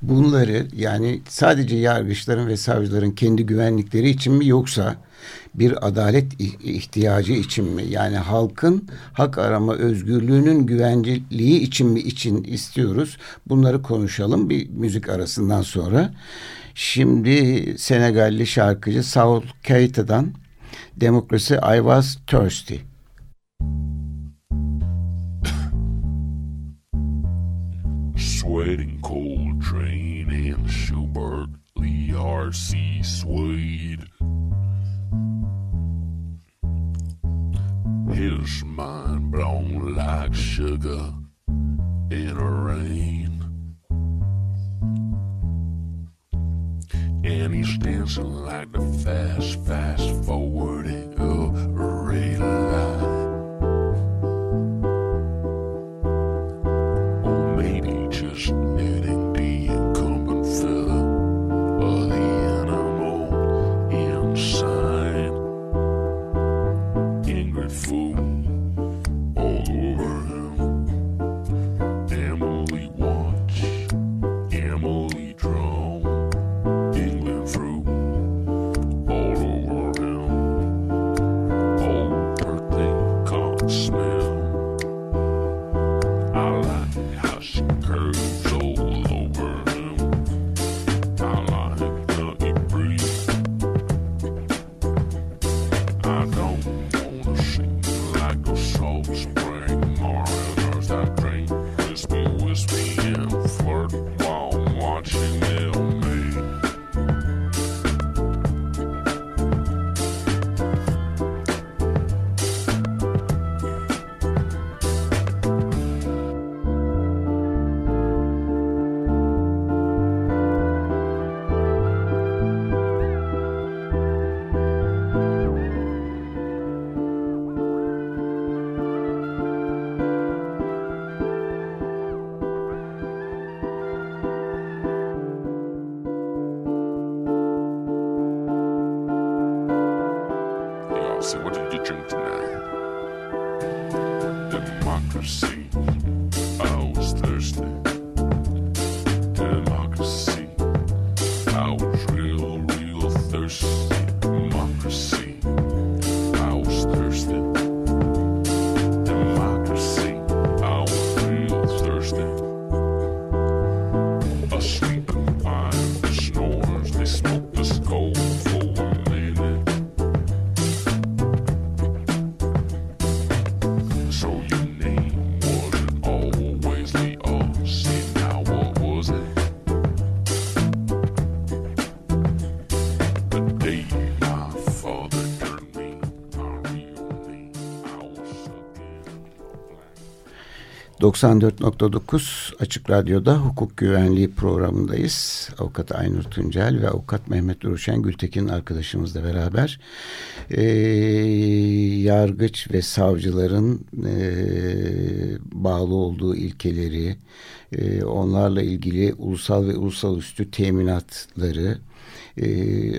bunları yani sadece yargıçların ve savcıların kendi güvenlikleri için mi yoksa bir adalet ihtiyacı için mi? Yani halkın hak arama özgürlüğünün güvenceliği için mi için istiyoruz? Bunları konuşalım bir müzik arasından sonra. Şimdi Senegalli şarkıcı Saul Keita'dan Demokrasi I Was Thirsty. Sweating Coltrane and Schubert, Lee R.C. Swede. His mind blown like sugar in a rain. And he's dancing like the fast, fast forwarding of uh, So what did you drink tonight? 94.9 Açık Radyo'da hukuk güvenliği programındayız. Avukat Aynur Tuncel ve Avukat Mehmet Duruşen Gültekin arkadaşımızla beraber e, yargıç ve savcıların e, bağlı olduğu ilkeleri, e, onlarla ilgili ulusal ve ulusal üstü teminatları,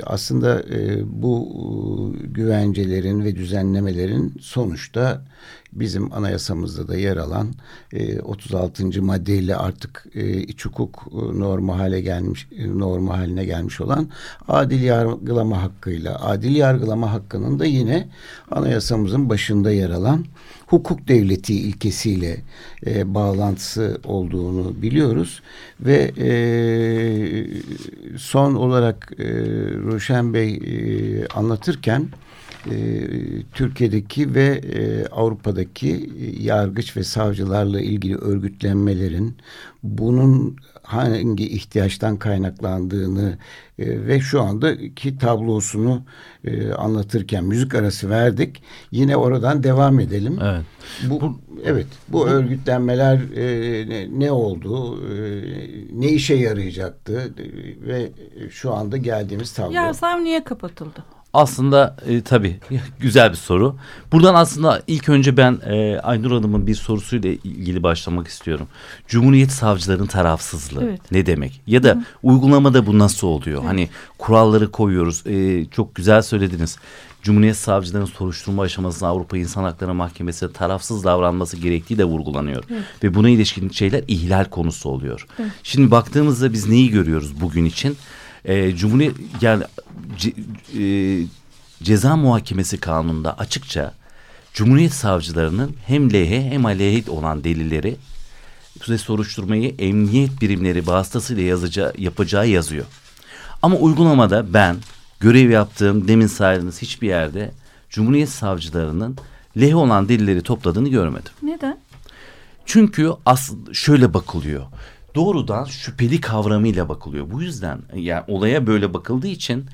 aslında bu güvencelerin ve düzenlemelerin sonuçta bizim anayasamızda da yer alan e, 36. maddeyle artık e, iç hukuk e, norma hale gelmiş e, norma haline gelmiş olan adil yargılama hakkıyla adil yargılama hakkının da yine anayasamızın başında yer alan hukuk devleti ilkesiyle e, bağlantısı olduğunu biliyoruz ve e, son olarak e, Ruşen Bey e, anlatırken e, Türkiye'deki ve e, Avrupa'daki e, yargıç ve savcılarla ilgili örgütlenmelerin bunun hangi ihtiyaçtan kaynaklandığını e, ve şu andaki tablosunu e, anlatırken müzik arası verdik. Yine oradan devam edelim. Evet. Bu, bu evet bu, bu örgütlenmeler e, ne, ne oldu? E, ne işe yarayacaktı? E, ve şu anda geldiğimiz tablo. Yarsam niye kapatıldı? Aslında e, tabii güzel bir soru. Buradan aslında ilk önce ben e, Aynur Hanım'ın bir sorusuyla ilgili başlamak istiyorum. Cumhuriyet savcıların tarafsızlığı evet. ne demek? Ya da Hı. uygulamada bu nasıl oluyor? Evet. Hani kuralları koyuyoruz. E, çok güzel söylediniz. Cumhuriyet savcılarının soruşturma aşamasında Avrupa İnsan Hakları Mahkemesi tarafsız davranması gerektiği de vurgulanıyor. Evet. Ve buna ilişkin şeyler ihlal konusu oluyor. Evet. Şimdi baktığımızda biz neyi görüyoruz bugün için? E, Cumhuriyet yani ce, e, ceza muhakemesi kanununda açıkça Cumhuriyet savcılarının hem lehe hem aleyhe olan delilleri ve soruşturmayı emniyet birimleri vasıtasıyla yazacağı, yapacağı yazıyor. Ama uygulamada ben görev yaptığım demin saydığınız hiçbir yerde Cumhuriyet savcılarının lehe olan delilleri topladığını görmedim. Neden? Çünkü aslında şöyle bakılıyor doğrudan şüpheli kavramıyla bakılıyor. Bu yüzden yani olaya böyle bakıldığı için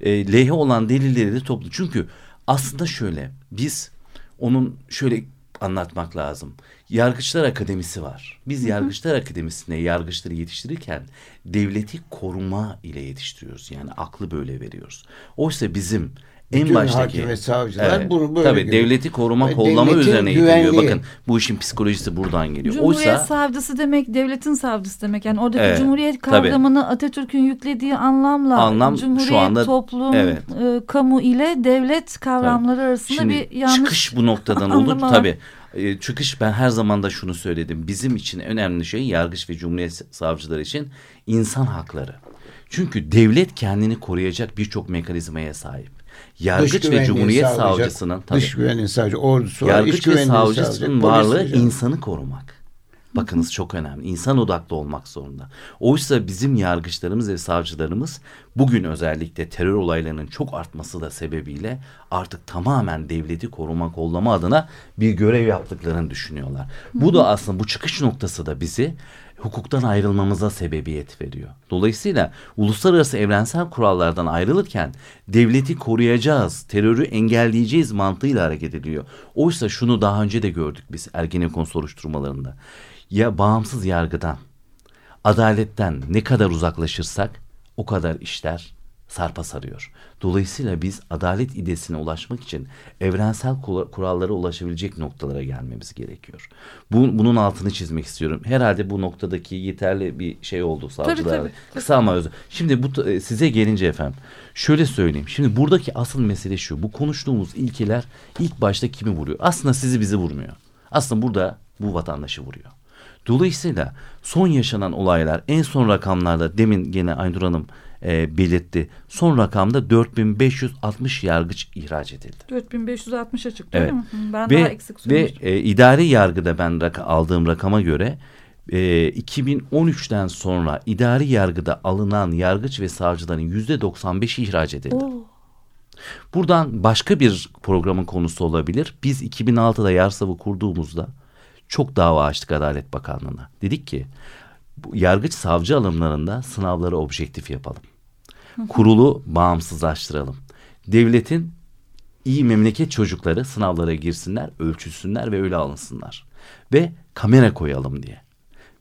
e, lehine olan delilleri de toplu. Çünkü aslında şöyle biz onun şöyle anlatmak lazım. Yargıçlar Akademisi var. Biz hı hı. Yargıçlar Akademisi'ne yargıçları yetiştirirken devleti koruma ile yetiştiriyoruz. Yani aklı böyle veriyoruz. Oysa bizim en Bütün baştaki hakim ve savcılar evet, bunu böyle tabii görüyor. devleti koruma ve kollama üzerine gidiyor. Bakın bu işin psikolojisi buradan geliyor. Cumhuriyet Oysa, savcısı demek devletin savcısı demek. Yani oradaki evet, cumhuriyet kavramını Atatürk'ün yüklediği anlamla anlam cumhuriyet şu anda, toplum evet. e, kamu ile devlet kavramları tabii. arasında Şimdi, bir yanlış çıkış bu noktadan olur tabii. E, çıkış ben her zaman da şunu söyledim. Bizim için önemli şey yargıç ve cumhuriyet savcıları için insan hakları. Çünkü devlet kendini koruyacak birçok mekanizmaya sahip. Yargıç ve Cumhuriyet Savcısının tabii, dış güvenliği savcı ordusu Yargıç ve savcısının varlığı insanı korumak. Bakınız çok önemli. İnsan odaklı olmak zorunda. Oysa bizim yargıçlarımız ve savcılarımız bugün özellikle terör olaylarının çok artması da sebebiyle artık tamamen devleti koruma kollama adına bir görev yaptıklarını düşünüyorlar. Bu da aslında bu çıkış noktası da bizi hukuktan ayrılmamıza sebebiyet veriyor. Dolayısıyla uluslararası evrensel kurallardan ayrılırken devleti koruyacağız, terörü engelleyeceğiz mantığıyla hareket ediliyor. Oysa şunu daha önce de gördük biz Ergenekon soruşturmalarında. Ya bağımsız yargıdan, adaletten ne kadar uzaklaşırsak o kadar işler sarpa sarıyor. Dolayısıyla biz adalet idesine ulaşmak için evrensel kurallara ulaşabilecek noktalara gelmemiz gerekiyor. Bu, bunun altını çizmek istiyorum. Herhalde bu noktadaki yeterli bir şey oldu savcılar. Kısa ama özür. Şimdi bu e, size gelince efendim şöyle söyleyeyim. Şimdi buradaki asıl mesele şu. Bu konuştuğumuz ilkeler ilk başta kimi vuruyor? Aslında sizi bizi vurmuyor. Aslında burada bu vatandaşı vuruyor. Dolayısıyla son yaşanan olaylar en son rakamlarda demin gene Aynur Hanım e, belirtti. Son rakamda 4560 yargıç ihraç edildi. 4560 açık değil evet. mi? Ben ve, daha eksik Ve e, idari yargıda ben raka, aldığım rakama göre e, 2013'ten sonra idari yargıda alınan yargıç ve savcıların yüzde 95'i ihraç edildi. Oo. Buradan başka bir programın konusu olabilir. Biz 2006'da Yarsav'ı kurduğumuzda çok dava açtık Adalet Bakanlığı'na. Dedik ki yargıç savcı alımlarında sınavları objektif yapalım. Kurulu bağımsızlaştıralım. Devletin iyi memleket çocukları sınavlara girsinler, ölçülsünler ve öyle alınsınlar. ve kamera koyalım diye.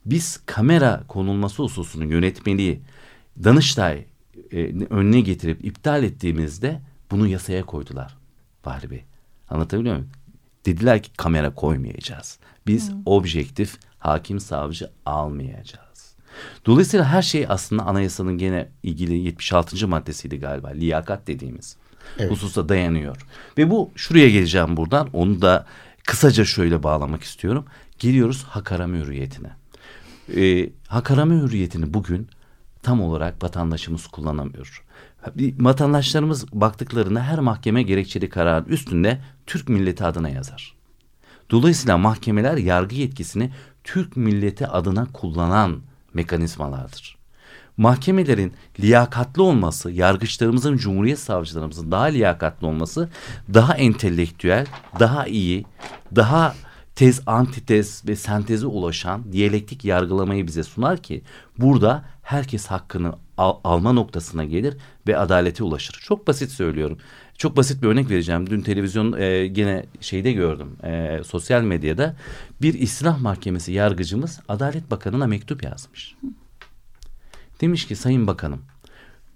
Biz kamera konulması hususunun yönetmeliği Danıştay e, önüne getirip iptal ettiğimizde bunu yasaya koydular Bahri Bey. Anlatabiliyor muyum? Dediler ki kamera koymayacağız. Biz Hı. objektif hakim savcı almayacağız. Dolayısıyla her şey aslında anayasanın gene ilgili 76. maddesiydi galiba. Liyakat dediğimiz evet. hususa dayanıyor. Ve bu şuraya geleceğim buradan. Onu da kısaca şöyle bağlamak istiyorum. Geliyoruz hak arama hürriyetine. Ee, hak arama hürriyetini bugün tam olarak vatandaşımız kullanamıyor. Vatandaşlarımız baktıklarında her mahkeme gerekçeli kararın üstünde Türk milleti adına yazar. Dolayısıyla mahkemeler yargı yetkisini Türk milleti adına kullanan mekanizmalardır. Mahkemelerin liyakatli olması, yargıçlarımızın, cumhuriyet savcılarımızın daha liyakatli olması, daha entelektüel, daha iyi, daha tez, antitez ve senteze ulaşan diyalektik yargılamayı bize sunar ki burada herkes hakkını al, alma noktasına gelir ve adalete ulaşır. Çok basit söylüyorum. Çok basit bir örnek vereceğim. Dün televizyon e, gene şeyde gördüm. E, sosyal medyada bir islah mahkemesi yargıcımız Adalet Bakanı'na mektup yazmış. Demiş ki Sayın Bakanım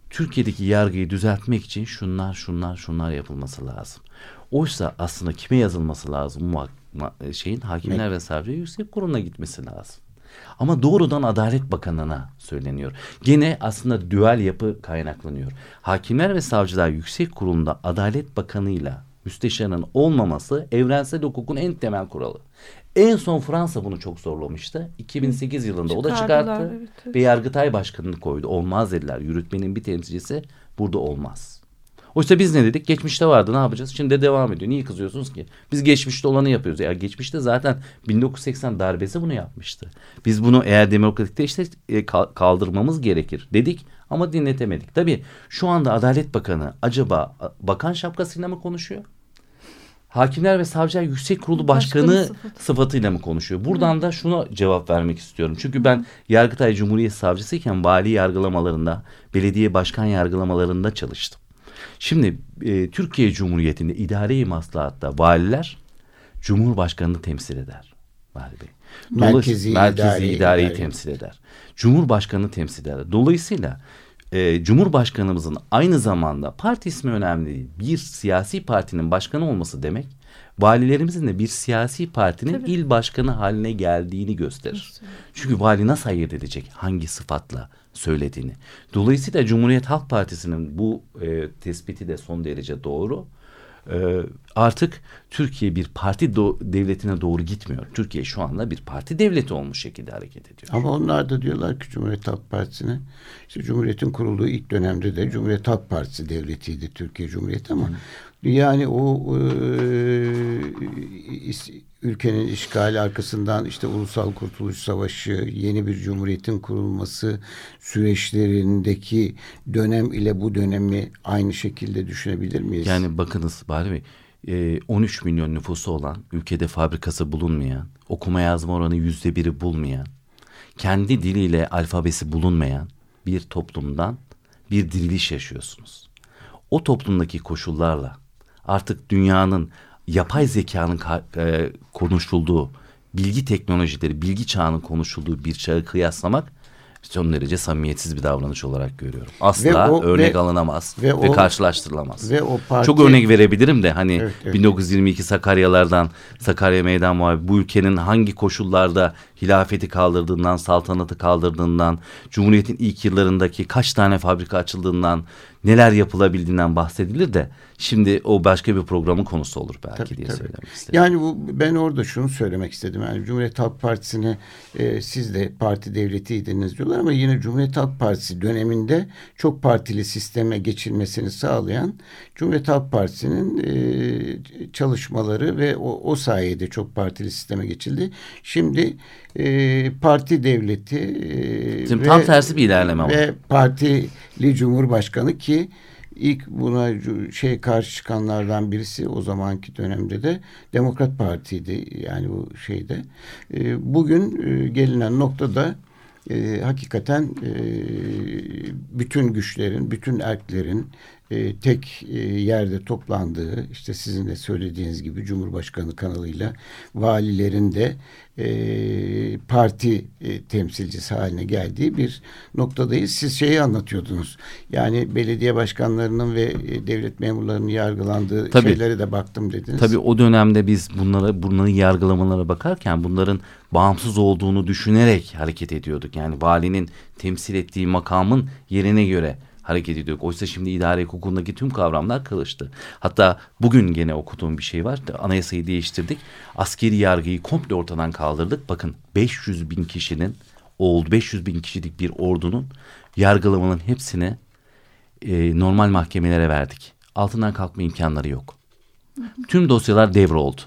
Türkiye'deki yargıyı düzeltmek için şunlar şunlar şunlar yapılması lazım. Oysa aslında kime yazılması lazım bu şeyin hakimler ve savcı yüksek kuruluna gitmesi lazım. Ama doğrudan Adalet Bakanı'na söyleniyor. Gene aslında düel yapı kaynaklanıyor. Hakimler ve Savcılar Yüksek Kurulu'nda Adalet Bakanı'yla müsteşarın olmaması evrensel hukukun en temel kuralı. En son Fransa bunu çok zorlamıştı. 2008 yılında o da çıkarttı evet, evet. ve Yargıtay Başkanı'nı koydu. Olmaz dediler. Yürütmenin bir temsilcisi burada olmaz. Oysa biz ne dedik? Geçmişte vardı ne yapacağız? Şimdi de devam ediyor. Niye kızıyorsunuz ki? Biz geçmişte olanı yapıyoruz. Ya geçmişte zaten 1980 darbesi bunu yapmıştı. Biz bunu eğer demokratikte işte e, kaldırmamız gerekir dedik ama dinletemedik. Tabii şu anda Adalet Bakanı acaba bakan şapkasıyla mı konuşuyor? Hakimler ve Savcılar Yüksek Kurulu Başkanı, Başkanı sıfatı. sıfatıyla mı konuşuyor? Buradan Hı. da şuna cevap vermek istiyorum. Çünkü ben Yargıtay Cumhuriyet Savcısıyken vali yargılamalarında, belediye başkan yargılamalarında çalıştım. Şimdi e, Türkiye Cumhuriyeti'nde idare-i maslahatta valiler Cumhurbaşkanı'nı temsil eder. Vali Bey. Merkezi, merkezi idare, idareyi idare. temsil eder. Cumhurbaşkanı temsil eder. Dolayısıyla e, Cumhurbaşkanımızın aynı zamanda parti ismi önemli değil. Bir siyasi partinin başkanı olması demek valilerimizin de bir siyasi partinin Tabii. il başkanı haline geldiğini gösterir. Çünkü vali nasıl ayırt edecek hangi sıfatla söylediğini. Dolayısıyla Cumhuriyet Halk Partisi'nin bu e, tespiti de son derece doğru. E, artık Türkiye bir parti do devletine doğru gitmiyor. Türkiye şu anda bir parti devleti olmuş şekilde hareket ediyor. Ama onlar da diyorlar ki Cumhuriyet Halk Partisi'ne işte Cumhuriyet'in kurulduğu ilk dönemde de Cumhuriyet Halk Partisi devletiydi Türkiye Cumhuriyeti ama Hı. Yani o e, ülkenin işgali arkasından işte Ulusal Kurtuluş Savaşı, yeni bir cumhuriyetin kurulması süreçlerindeki dönem ile bu dönemi aynı şekilde düşünebilir miyiz? Yani bakınız Bari Bey, 13 milyon nüfusu olan, ülkede fabrikası bulunmayan, okuma yazma oranı yüzde biri bulmayan, kendi diliyle alfabesi bulunmayan bir toplumdan bir diriliş yaşıyorsunuz. O toplumdaki koşullarla artık dünyanın yapay zekanın e, konuşulduğu, bilgi teknolojileri, bilgi çağının konuşulduğu bir çağı kıyaslamak son derece samimiyetsiz bir davranış olarak görüyorum. Asla o, örnek ve, alınamaz ve, ve o, karşılaştırılamaz. Ve o parti... Çok örnek verebilirim de hani evet, evet. 1922 Sakaryalardan, Sakarya Meydan Muharebe bu ülkenin hangi koşullarda hilafeti kaldırdığından, saltanatı kaldırdığından, Cumhuriyet'in ilk yıllarındaki kaç tane fabrika açıldığından, neler yapılabildiğinden bahsedilir de şimdi o başka bir programın konusu olur belki tabii, diye tabii. söylemek istedim. Yani bu ben orada şunu söylemek istedim. Yani Cumhuriyet Halk Partisi'ne e, siz de parti devletiydiniz diyorlar ama yine Cumhuriyet Halk Partisi döneminde çok partili sisteme geçilmesini sağlayan Cumhuriyet Halk Partisi'nin e, çalışmaları ve o, o sayede çok partili sisteme geçildi. Şimdi e, parti devleti e, Şimdi ve, tam tersi bir ilerleme var. Ve partili cumhurbaşkanı ki ilk buna şey karşı çıkanlardan birisi o zamanki dönemde de Demokrat Parti'ydi yani bu şeyde. E, bugün e, gelinen noktada e, hakikaten e, bütün güçlerin, bütün erklerin e, tek e, yerde toplandığı işte sizin de söylediğiniz gibi Cumhurbaşkanı kanalıyla valilerin de e, parti e, temsilcisi haline geldiği bir noktadayız. Siz şeyi anlatıyordunuz. Yani belediye başkanlarının ve e, devlet memurlarının yargılandığı tabii, şeylere de baktım dediniz. Tabii o dönemde biz bunlara bunların yargılamalara bakarken bunların bağımsız olduğunu düşünerek hareket ediyorduk. Yani valinin temsil ettiği makamın yerine göre hareket ediyor. Oysa şimdi idare hukukundaki tüm kavramlar kılıçtı. Hatta bugün gene okuduğum bir şey var. Anayasayı değiştirdik. Askeri yargıyı komple ortadan kaldırdık. Bakın 500 bin kişinin oldu 500 bin kişilik bir ordunun yargılamanın hepsini e, normal mahkemelere verdik. Altından kalkma imkanları yok. Tüm dosyalar devroldu.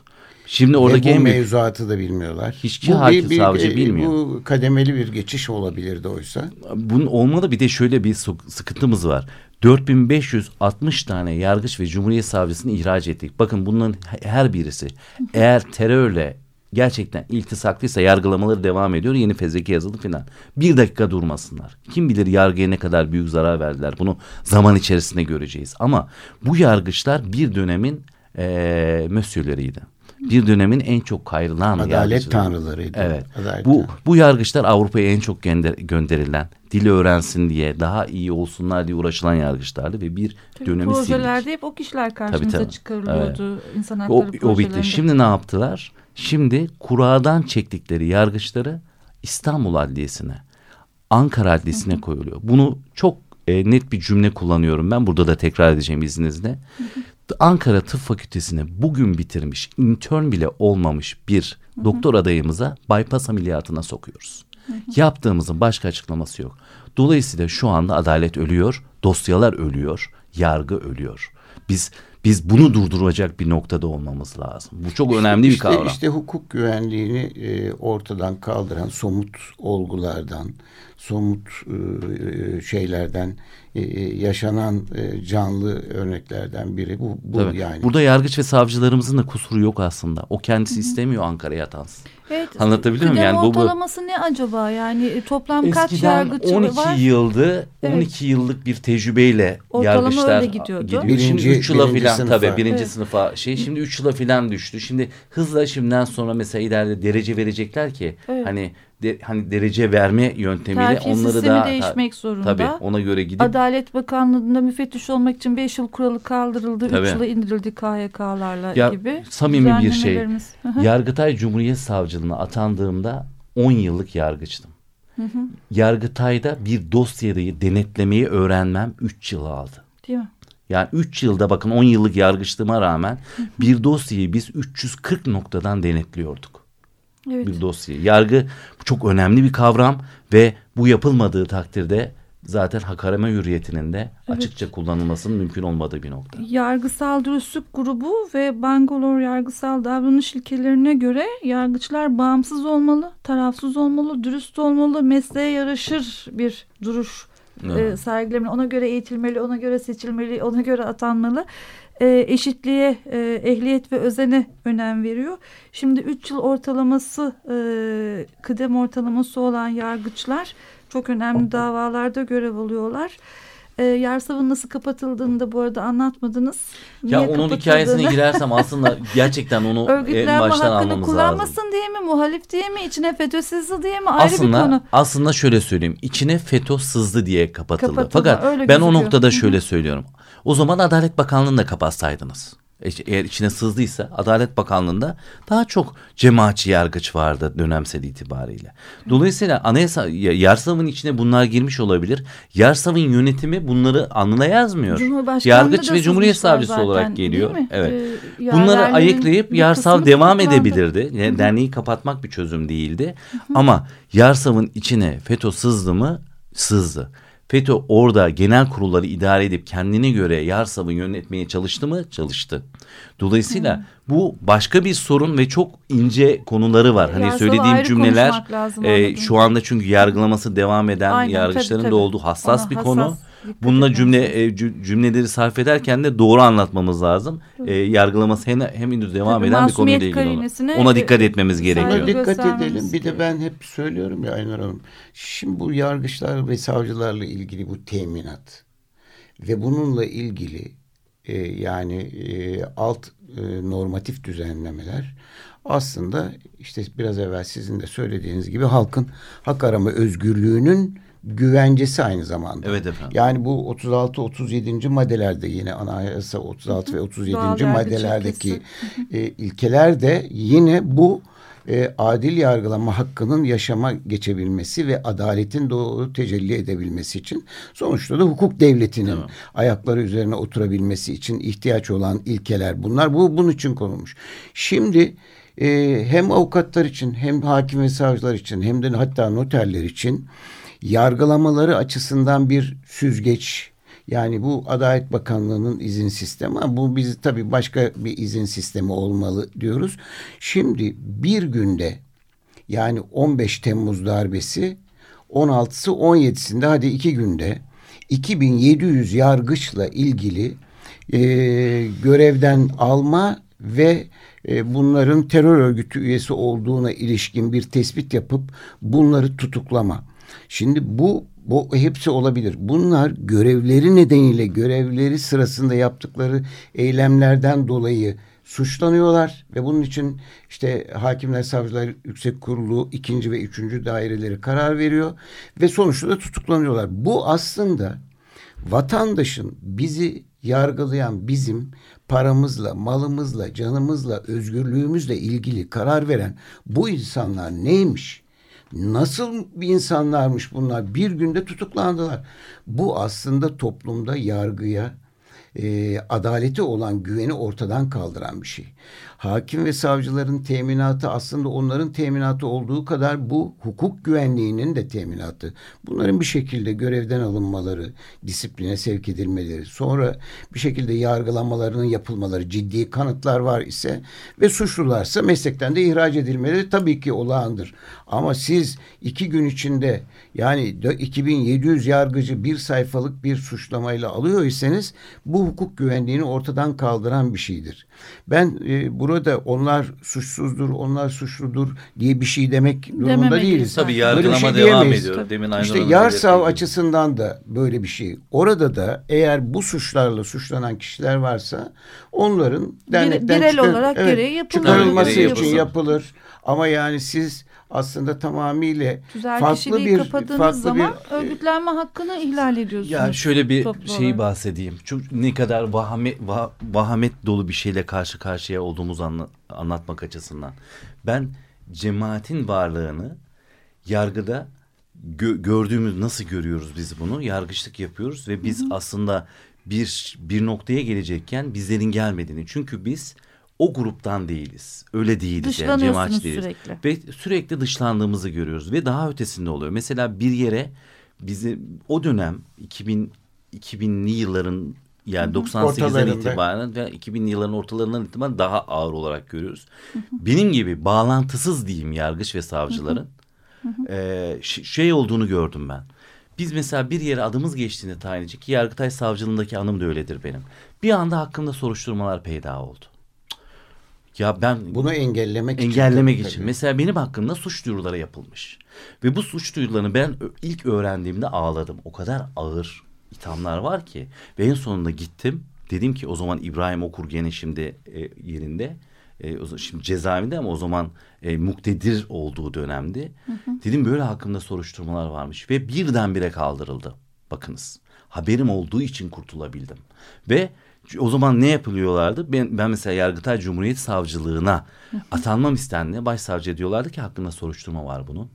Şimdi oradaki Ve bu en büyük... mevzuatı da bilmiyorlar. Hiçbir hakim bir, savcı bir, bilmiyor. Bu kademeli bir geçiş olabilirdi oysa. Bunun olmadı bir de şöyle bir sıkıntımız var. 4560 tane yargıç ve cumhuriyet savcısını ihraç ettik. Bakın bunların her birisi eğer terörle gerçekten iltisaklıysa yargılamaları devam ediyor. Yeni fezleke yazıldı filan. Bir dakika durmasınlar. Kim bilir yargıya ne kadar büyük zarar verdiler. Bunu zaman içerisinde göreceğiz. Ama bu yargıçlar bir dönemin e, mösyöleriydi bir dönemin en çok kayrılan Adalet tanrılarıydı. Evet. Adalet bu bu yargıçlar Avrupa'ya en çok gönder, gönderilen, dili öğrensin diye, daha iyi olsunlar diye uğraşılan yargıçlardı ve bir tabii dönemi projelerde sildik. hep o kişiler karşımıza tabii, tabii. çıkarılıyordu. Evet. İnsan hakları o, o bitti. Şimdi ne yaptılar? Şimdi kuradan çektikleri yargıçları İstanbul Adliyesi'ne, Ankara Adliyesi'ne koyuluyor. Bunu çok e, net bir cümle kullanıyorum ben. Burada da tekrar edeceğim izninizle. Ankara Tıp Fakültesini bugün bitirmiş, intern bile olmamış bir hı hı. doktor adayımıza bypass ameliyatına sokuyoruz. Hı hı. Yaptığımızın başka açıklaması yok. Dolayısıyla şu anda adalet ölüyor, dosyalar ölüyor, yargı ölüyor. Biz biz bunu durduracak bir noktada olmamız lazım. Bu çok işte, önemli bir işte, kavram. İşte hukuk güvenliğini e, ortadan kaldıran somut olgulardan, somut e, şeylerden e, e, yaşanan e, canlı örneklerden biri bu, bu Tabii. yani. Burada yargıç ve savcılarımızın da kusuru yok aslında. O kendisi Hı-hı. istemiyor Ankara'ya atansın. Evet. Anlatabiliyor muyum? Yani bu ortalaması ne acaba? Yani toplam Eskiden kaç yargıç 12 var? 12 yıldı. Evet. 12 yıllık bir tecrübeyle Ortalama yargıçlar öyle gidiyordu. gidiyor. Birinci, şimdi 3 yıla filan tabii birinci evet. sınıfa şey şimdi 3 yıla filan düştü. Şimdi hızla şimdiden sonra mesela ileride derece verecekler ki evet. hani de, hani derece verme yöntemiyle Terfi onları da değişmek zorunda. Tabii ona göre gidip Adalet Bakanlığı'nda müfettiş olmak için 5 yıl kuralı kaldırıldı, 3 yıla indirildi KHK'larla ya, gibi. Samimi bir şey. Yargıtay Cumhuriyet Savcılığına atandığımda 10 yıllık yargıçtım. Hı hı. Yargıtay'da bir dosyayı denetlemeyi öğrenmem 3 yıl aldı. Değil mi? Yani 3 yılda bakın 10 yıllık yargıçlığıma rağmen bir dosyayı biz 340 noktadan denetliyorduk evet. bir dosya. Yargı çok önemli bir kavram ve bu yapılmadığı takdirde zaten hak arama hürriyetinin de evet. açıkça kullanılmasının mümkün olmadığı bir nokta. Yargısal dürüstlük grubu ve Bangalore yargısal davranış ilkelerine göre yargıçlar bağımsız olmalı, tarafsız olmalı, dürüst olmalı, mesleğe yaraşır bir duruş evet. e, sergilemeli. Ona göre eğitilmeli, ona göre seçilmeli, ona göre atanmalı e, eşitliğe, e, ehliyet ve özene önem veriyor. Şimdi 3 yıl ortalaması, e, kıdem ortalaması olan yargıçlar çok önemli davalarda görev alıyorlar. E, Yarsav'ın nasıl kapatıldığını da bu arada anlatmadınız. Niye ya onun hikayesine girersem aslında gerçekten onu en baştan almamız lazım. kullanmasın diye mi, muhalif diye mi, içine FETÖ sızdı diye mi ayrı aslında, bir konu. Aslında şöyle söyleyeyim, içine FETÖ sızdı diye kapatıldı. kapatıldı Fakat ben gözüküyor. o noktada şöyle söylüyorum. O zaman Adalet Bakanlığı'nı da kapatsaydınız. Eğer içine sızdıysa Adalet Bakanlığı'nda daha çok cemaatçi yargıç vardı dönemsel itibariyle. Dolayısıyla anayasa yarsavın içine bunlar girmiş olabilir. Yarsavın yönetimi bunları alnına yazmıyor. Yargıç ve Cumhuriyet Savcısı zaten, olarak geliyor. Evet. Ee, bunları ayıklayıp yarsav devam edebilirdi. Yani derneği kapatmak bir çözüm değildi. Hı hı. Ama yarsavın içine FETÖ sızdı mı? Sızdı. FETÖ orada genel kurulları idare edip kendine göre Yarsav'ı yönetmeye çalıştı mı? Çalıştı. Dolayısıyla hmm. bu başka bir sorun ve çok ince konuları var. Hani Yarsav'ı söylediğim cümleler e, şu anda çünkü yargılaması devam eden Aynen, yargıçların tabii, tabii. da olduğu hassas Ona bir hassas. konu. Bununla cümle e, cümleleri sarf ederken de doğru anlatmamız lazım. E, yargılaması hem, hem devam Tabii, eden bir konuyla ilgili. Ona, ona dikkat etmemiz gerekiyor. Ona dikkat edelim. Bir de ben hep söylüyorum ya Aynur Hanım. Şimdi bu yargıçlar ve savcılarla ilgili bu teminat ve bununla ilgili e, yani e, alt e, normatif düzenlemeler aslında işte biraz evvel sizin de söylediğiniz gibi halkın hak arama özgürlüğünün güvencesi aynı zamanda. Evet efendim. Yani bu 36 37. maddelerde yine anayasa 36 ve 37. maddelerdeki e, ilkeler de yine bu e, adil yargılama hakkının yaşama geçebilmesi ve adaletin doğru tecelli edebilmesi için sonuçta da hukuk devletinin evet. ayakları üzerine oturabilmesi için ihtiyaç olan ilkeler bunlar. Bu bunun için konulmuş. Şimdi e, hem avukatlar için hem hakim ve savcılar için hem de hatta noterler için yargılamaları açısından bir süzgeç yani bu Adalet Bakanlığı'nın izin sistemi ama bu bizi tabii başka bir izin sistemi olmalı diyoruz. Şimdi bir günde yani 15 Temmuz darbesi 16'sı 17'sinde hadi iki günde 2700 yargıçla ilgili e, görevden alma ve e, bunların terör örgütü üyesi olduğuna ilişkin bir tespit yapıp bunları tutuklama. Şimdi bu bu hepsi olabilir. Bunlar görevleri nedeniyle görevleri sırasında yaptıkları eylemlerden dolayı suçlanıyorlar ve bunun için işte Hakimler Savcılar Yüksek Kurulu ikinci ve üçüncü daireleri karar veriyor ve sonuçta da tutuklanıyorlar. Bu aslında vatandaşın bizi yargılayan bizim paramızla, malımızla, canımızla, özgürlüğümüzle ilgili karar veren bu insanlar neymiş? Nasıl bir insanlarmış bunlar? Bir günde tutuklandılar. Bu aslında toplumda yargıya, e, adaleti olan güveni ortadan kaldıran bir şey hakim ve savcıların teminatı aslında onların teminatı olduğu kadar bu hukuk güvenliğinin de teminatı. Bunların bir şekilde görevden alınmaları, disipline sevk edilmeleri, sonra bir şekilde yargılamalarının yapılmaları, ciddi kanıtlar var ise ve suçlularsa meslekten de ihraç edilmeleri tabii ki olağandır. Ama siz iki gün içinde yani 2700 yargıcı bir sayfalık bir suçlamayla alıyor iseniz bu hukuk güvenliğini ortadan kaldıran bir şeydir. Ben e, burada onlar suçsuzdur, onlar suçludur diye bir şey demek durumunda Dememek değiliz. Tabii yargılama şey devam ediyor. Demin işte yarsav açısından da böyle bir şey. Orada da eğer bu suçlarla suçlanan kişiler varsa onların dernekten Birel çıkar, olarak evet, gereği yapılır. çıkarılması için yapılır. yapılır. Ama yani siz aslında tamamıyla Güzel farklı bir kapadığınız farklı zaman bir, örgütlenme hakkını ihlal ediyorsunuz. Ya şöyle bir şeyi bahsedeyim. Çünkü ne kadar vahamet, vah, vahamet dolu bir şeyle karşı karşıya olduğumuzu anla, anlatmak açısından. Ben cemaatin varlığını yargıda gö, gördüğümüz nasıl görüyoruz biz bunu? Yargıçlık yapıyoruz ve biz hı hı. aslında bir bir noktaya gelecekken bizlerin gelmediğini. Çünkü biz o gruptan değiliz. Öyle değiliz yani cemaat değiliz. sürekli. Ve sürekli dışlandığımızı görüyoruz ve daha ötesinde oluyor. Mesela bir yere bizi o dönem 2000 2000'li yılların yani 98'den itibaren ve 2000'li yılların ortalarından itibaren daha ağır olarak görüyoruz. Benim gibi bağlantısız diyeyim yargıç ve savcıların e, şey olduğunu gördüm ben. Biz mesela bir yere adımız geçtiğinde tayin ki Yargıtay Savcılığındaki anım da öyledir benim. Bir anda hakkımda soruşturmalar peyda oldu. Ya ben bunu engellemek engellemek için, için. mesela benim hakkımda suç duyuruları yapılmış. Ve bu suç duyurularını ben ilk öğrendiğimde ağladım. O kadar ağır ithamlar var ki ve en sonunda gittim. Dedim ki o zaman İbrahim Okur gene şimdi e, yerinde. E, o, şimdi cezaevinde ama o zaman e, muktedir olduğu dönemdi. Hı hı. Dedim böyle hakkında soruşturmalar varmış ve birdenbire kaldırıldı. Bakınız haberim olduğu için kurtulabildim. Ve o zaman ne yapılıyorlardı? Ben, ben mesela Yargıtay Cumhuriyet Savcılığına atanmam istendi. Başsavcı diyorlardı ki hakkında soruşturma var bunun.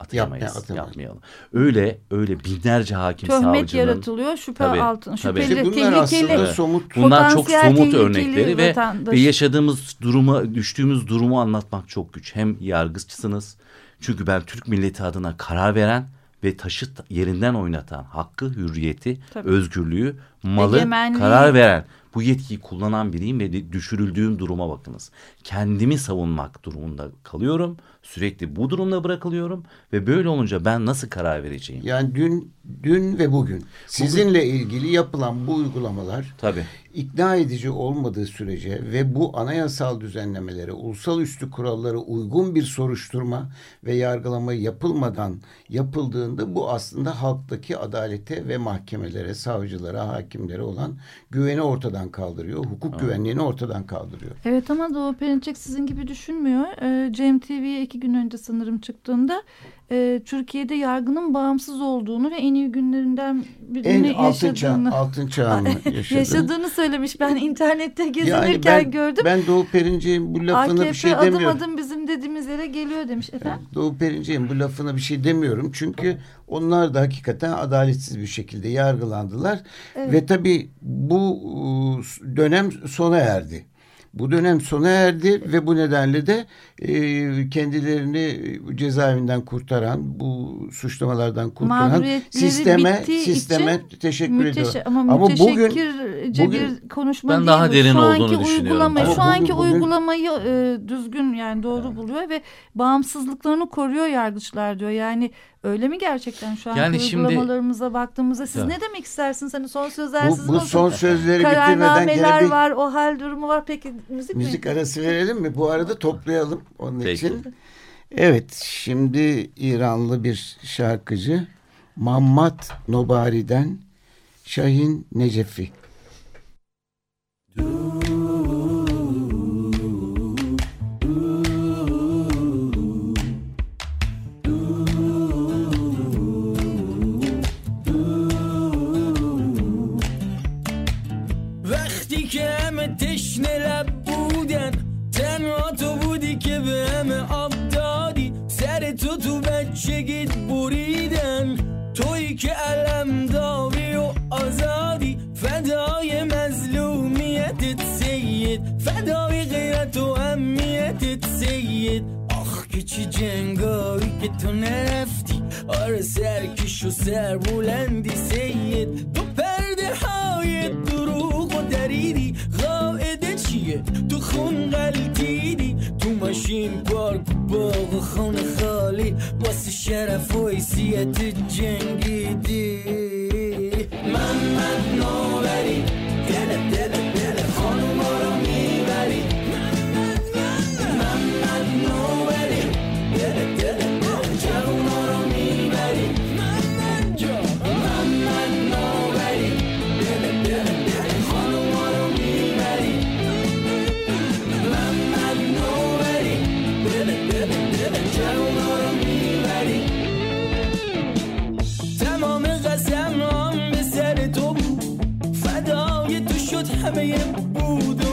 Atayamayız, Yapma, yapmayalım. Öyle öyle binlerce hakim Töhmet savcının. Töhmet yaratılıyor şüphe tabii, altın. Şüpheli, işte bunlar tehlikeli. aslında somut. Bunlar çok somut örnekleri ve, ve yaşadığımız duruma, düştüğümüz durumu anlatmak çok güç. Hem yargıçsınız. Çünkü ben Türk milleti adına karar veren ve taşıt yerinden oynatan hakkı, hürriyeti, Tabii. özgürlüğü, malı Egemenliği. karar veren bu yetkiyi kullanan biriyim ve düşürüldüğüm duruma bakınız. Kendimi savunmak durumunda kalıyorum. Sürekli bu durumda bırakılıyorum ve böyle olunca ben nasıl karar vereceğim? Yani dün dün ve bugün sizinle bugün, ilgili yapılan bu uygulamalar tabii. ikna edici olmadığı sürece ve bu anayasal düzenlemelere, ulusal üstü kurallara uygun bir soruşturma ve yargılama yapılmadan yapıldığında bu aslında halktaki adalete ve mahkemelere, savcılara, hakimlere olan güveni ortadan kaldırıyor. Hukuk Aa. güvenliğini ortadan kaldırıyor. Evet ama Doğu Perinçek sizin gibi düşünmüyor. Ee, Cem TV'ye iki gün önce sanırım çıktığında e, Türkiye'de yargının bağımsız olduğunu ve en iyi günlerinden birini en altın yaşadığını, çağ, altın çağını yaşadığını. yaşadığını söylemiş. Ben internette gezinirken yani ben, gördüm. Ben Doğu Perinçek'in bu lafına AKP bir şey demiyorum. adım adım bizim dediğimiz yere geliyor demiş efendim. Doğu Perinçek'in bu lafına bir şey demiyorum. Çünkü onlar da hakikaten adaletsiz bir şekilde yargılandılar. Evet. Ve tabii bu dönem sona erdi. Bu dönem sona erdi ve bu nedenle de e, kendilerini cezaevinden kurtaran, bu suçlamalardan kurtaran sisteme sisteme teşekkür müteş ediyorum. Ama, ama bugün bugün bir konuşma ben değil daha derin şu olduğunu anki düşünüyorum. Uygulamayı, şu anki bugün, uygulamayı e, düzgün yani doğru evet. buluyor ve bağımsızlıklarını koruyor yargıçlar diyor. Yani Öyle mi gerçekten şu an yani uygulamalarımıza şimdi, baktığımızda siz ya. ne demek istersiniz? Hani son sözler bu, sizin Bu son sözleri bitirmeden gene bir... var, o hal durumu var. Peki müzik Müzik mi? arası verelim mi? Bu arada toplayalım onun Peki. için. Evet, şimdi İranlı bir şarkıcı Mammat Nobari'den Şahin Necefi. بچگیت بریدن توی که علم داری و آزادی فدای مظلومیتت سید. فدای غیرت و امیتت سید. آخ که چی جنگایی که تو نرفتی آره سرکش و سر بلندی سید. تو پرده های دروغ و دریدی. قاعده چیه؟ تو خون غلطیدی. تو ماشین پارک باغ خونه خالی واسه شرف و حیثیت جنگیدی من من نوبری دل دل benim budur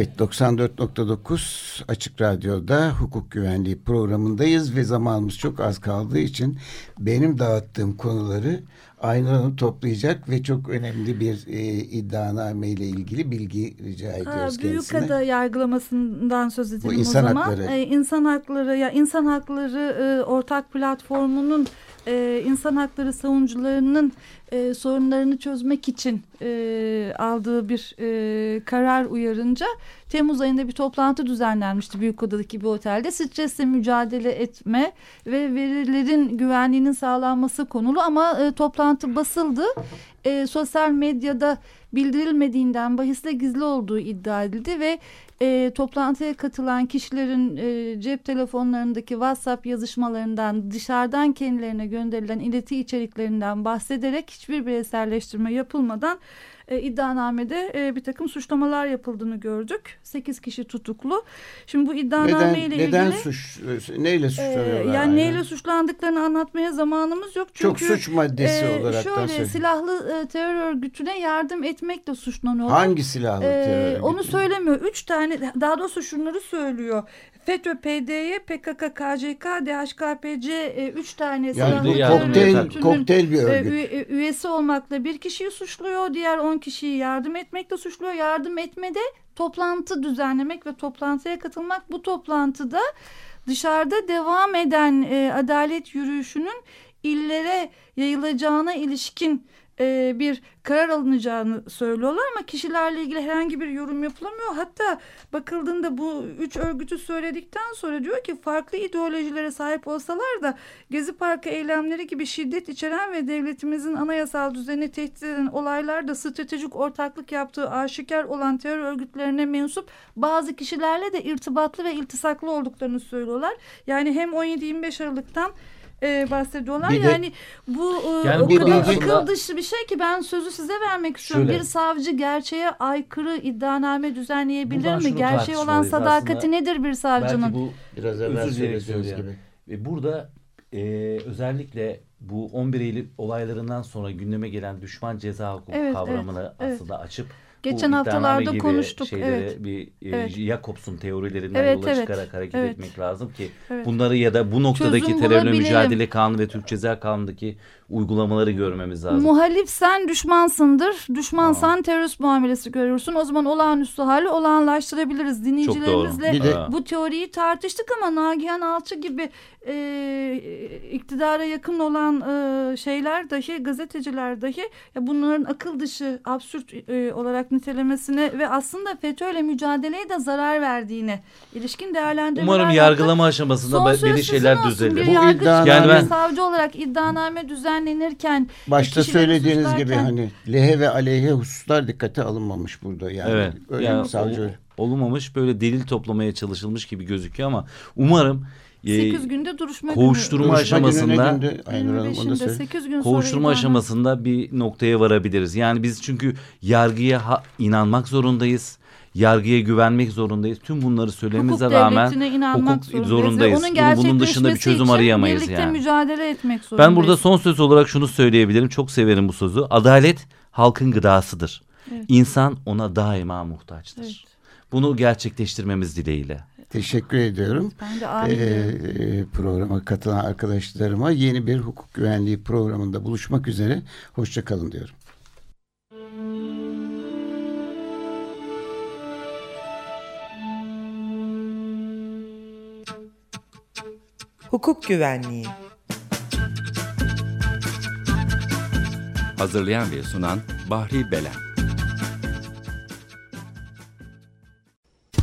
Evet 94.9 Açık Radyo'da hukuk güvenliği programındayız ve zamanımız çok az kaldığı için benim dağıttığım konuları Aynur Hanım toplayacak ve çok önemli bir e, iddianame ile ilgili bilgi rica ediyoruz ha, büyük kendisine. Büyükada yargılamasından söz edelim Bu insan o zaman. Hakları. Ee, insan hakları ya insan hakları e, ortak platformunun e, insan hakları savunucularının e, sorunlarını çözmek için e, aldığı bir e, karar uyarınca Temmuz ayında bir toplantı düzenlenmişti Büyükada'daki bir otelde. Stresle mücadele etme ve verilerin güvenliğinin sağlanması konulu ama e, toplantı basıldı. E, sosyal medyada bildirilmediğinden bahisle gizli olduğu iddia edildi ve e, toplantıya katılan kişilerin e, cep telefonlarındaki WhatsApp yazışmalarından dışarıdan kendilerine gönderilen ileti içeriklerinden bahsederek hiçbir bireyselleştirme yapılmadan e, iddianamede e, bir takım suçlamalar yapıldığını gördük. 8 kişi tutuklu. Şimdi bu iddianame ile ilgili... Neden suç, neyle e, suçlanıyorlar? E, yani neyle suçlandıklarını anlatmaya zamanımız yok. Çünkü, Çok suç maddesi e, olarak Şöyle söyleyeyim. silahlı e, terör örgütüne yardım etmekle suçlanıyorlar. Hangi silahlı e, terör örgütü? Onu söylemiyor. Üç tane daha doğrusu şunları söylüyor. FETÖ, PDY, PKK, KCK, DHKPC e, üç tane yani silahlı kokteyl, kokteyl bir e, örgüt. E, üyesi olmakla bir kişiyi suçluyor. Diğer on kişiyi yardım etmekle suçluyor. Yardım etmede toplantı düzenlemek ve toplantıya katılmak. Bu toplantıda dışarıda devam eden e, adalet yürüyüşünün illere yayılacağına ilişkin e, bir karar alınacağını söylüyorlar ama kişilerle ilgili herhangi bir yorum yapılamıyor. Hatta bakıldığında bu üç örgütü söyledikten sonra diyor ki farklı ideolojilere sahip olsalar da Gezi Parkı eylemleri gibi şiddet içeren ve devletimizin anayasal düzeni tehdit eden olaylarda stratejik ortaklık yaptığı aşikar olan terör örgütlerine mensup bazı kişilerle de irtibatlı ve iltisaklı olduklarını söylüyorlar. Yani hem 17-25 Aralık'tan e, bahsediyorlar. Bir yani de, bu e, yani o bir kadar akıl dışı bir şey ki ben sözü size vermek istiyorum. Şöyle, bir savcı gerçeğe aykırı iddianame düzenleyebilir mi? Gerçeğe olan sadakati aslında, nedir bir savcının? Belki bu biraz evvel söylediğiniz gibi. Ve burada e, özellikle bu 11 Eylül olaylarından sonra gündeme gelen düşman ceza hukuku evet, kavramını evet, aslında evet. açıp Geçen haftalarda konuştuk. Evet. Bir e, evet. Jacobs'un teorilerinden evet, yola evet. çıkarak hareket evet. etmek lazım ki evet. bunları ya da bu noktadaki Çözüm terörle mücadele kanunu ve Türk Ceza Kanunu'ndaki uygulamaları görmemiz lazım. Muhalif sen düşmansındır. Düşmansan Aa. terörist muamelesi görürsün. O zaman olağanüstü hali olağanlaştırabiliriz. Dinleyicilerimizle bu teoriyi tartıştık ama Nagihan Alçı gibi e, iktidara yakın olan e, şeyler dahi gazeteciler dahi ya bunların akıl dışı absürt e, olarak nitelemesine ve aslında FETÖ'yle mücadeleye de zarar verdiğine ilişkin değerlendirmeler Umarım yargılama aşamasında belli şeyler düzelir. Bu iddianame, yani ben, savcı olarak iddianame düzenlenirken başta söylediğiniz gibi hani lehe ve aleyhe hususlar dikkate alınmamış burada yani. Evet. Öyle yani, savcı o, olunmamış böyle delil toplamaya çalışılmış gibi gözüküyor ama umarım 8 günde duruşma kovuşturma günü. aşamasında günde, Aynur 8 gün kovuşturma aşamasında bir noktaya varabiliriz. Yani biz çünkü yargıya ha, inanmak zorundayız. Yargıya güvenmek zorundayız. Tüm bunları söylememize hukuk rağmen hukuk zorundayız. zorundayız. Bunun, bunun dışında bir çözüm arayamayız birlikte yani. mücadele etmek zorundayız. Ben burada son söz olarak şunu söyleyebilirim. Çok severim bu sözü. Adalet halkın gıdasıdır. Evet. İnsan ona daima muhtaçtır. Evet. Bunu gerçekleştirmemiz dileğiyle. Teşekkür ediyorum. Ben de ee, programa katılan arkadaşlarıma yeni bir hukuk güvenliği programında buluşmak üzere. Hoşçakalın diyorum. Hukuk Güvenliği Hazırlayan ve sunan Bahri Belen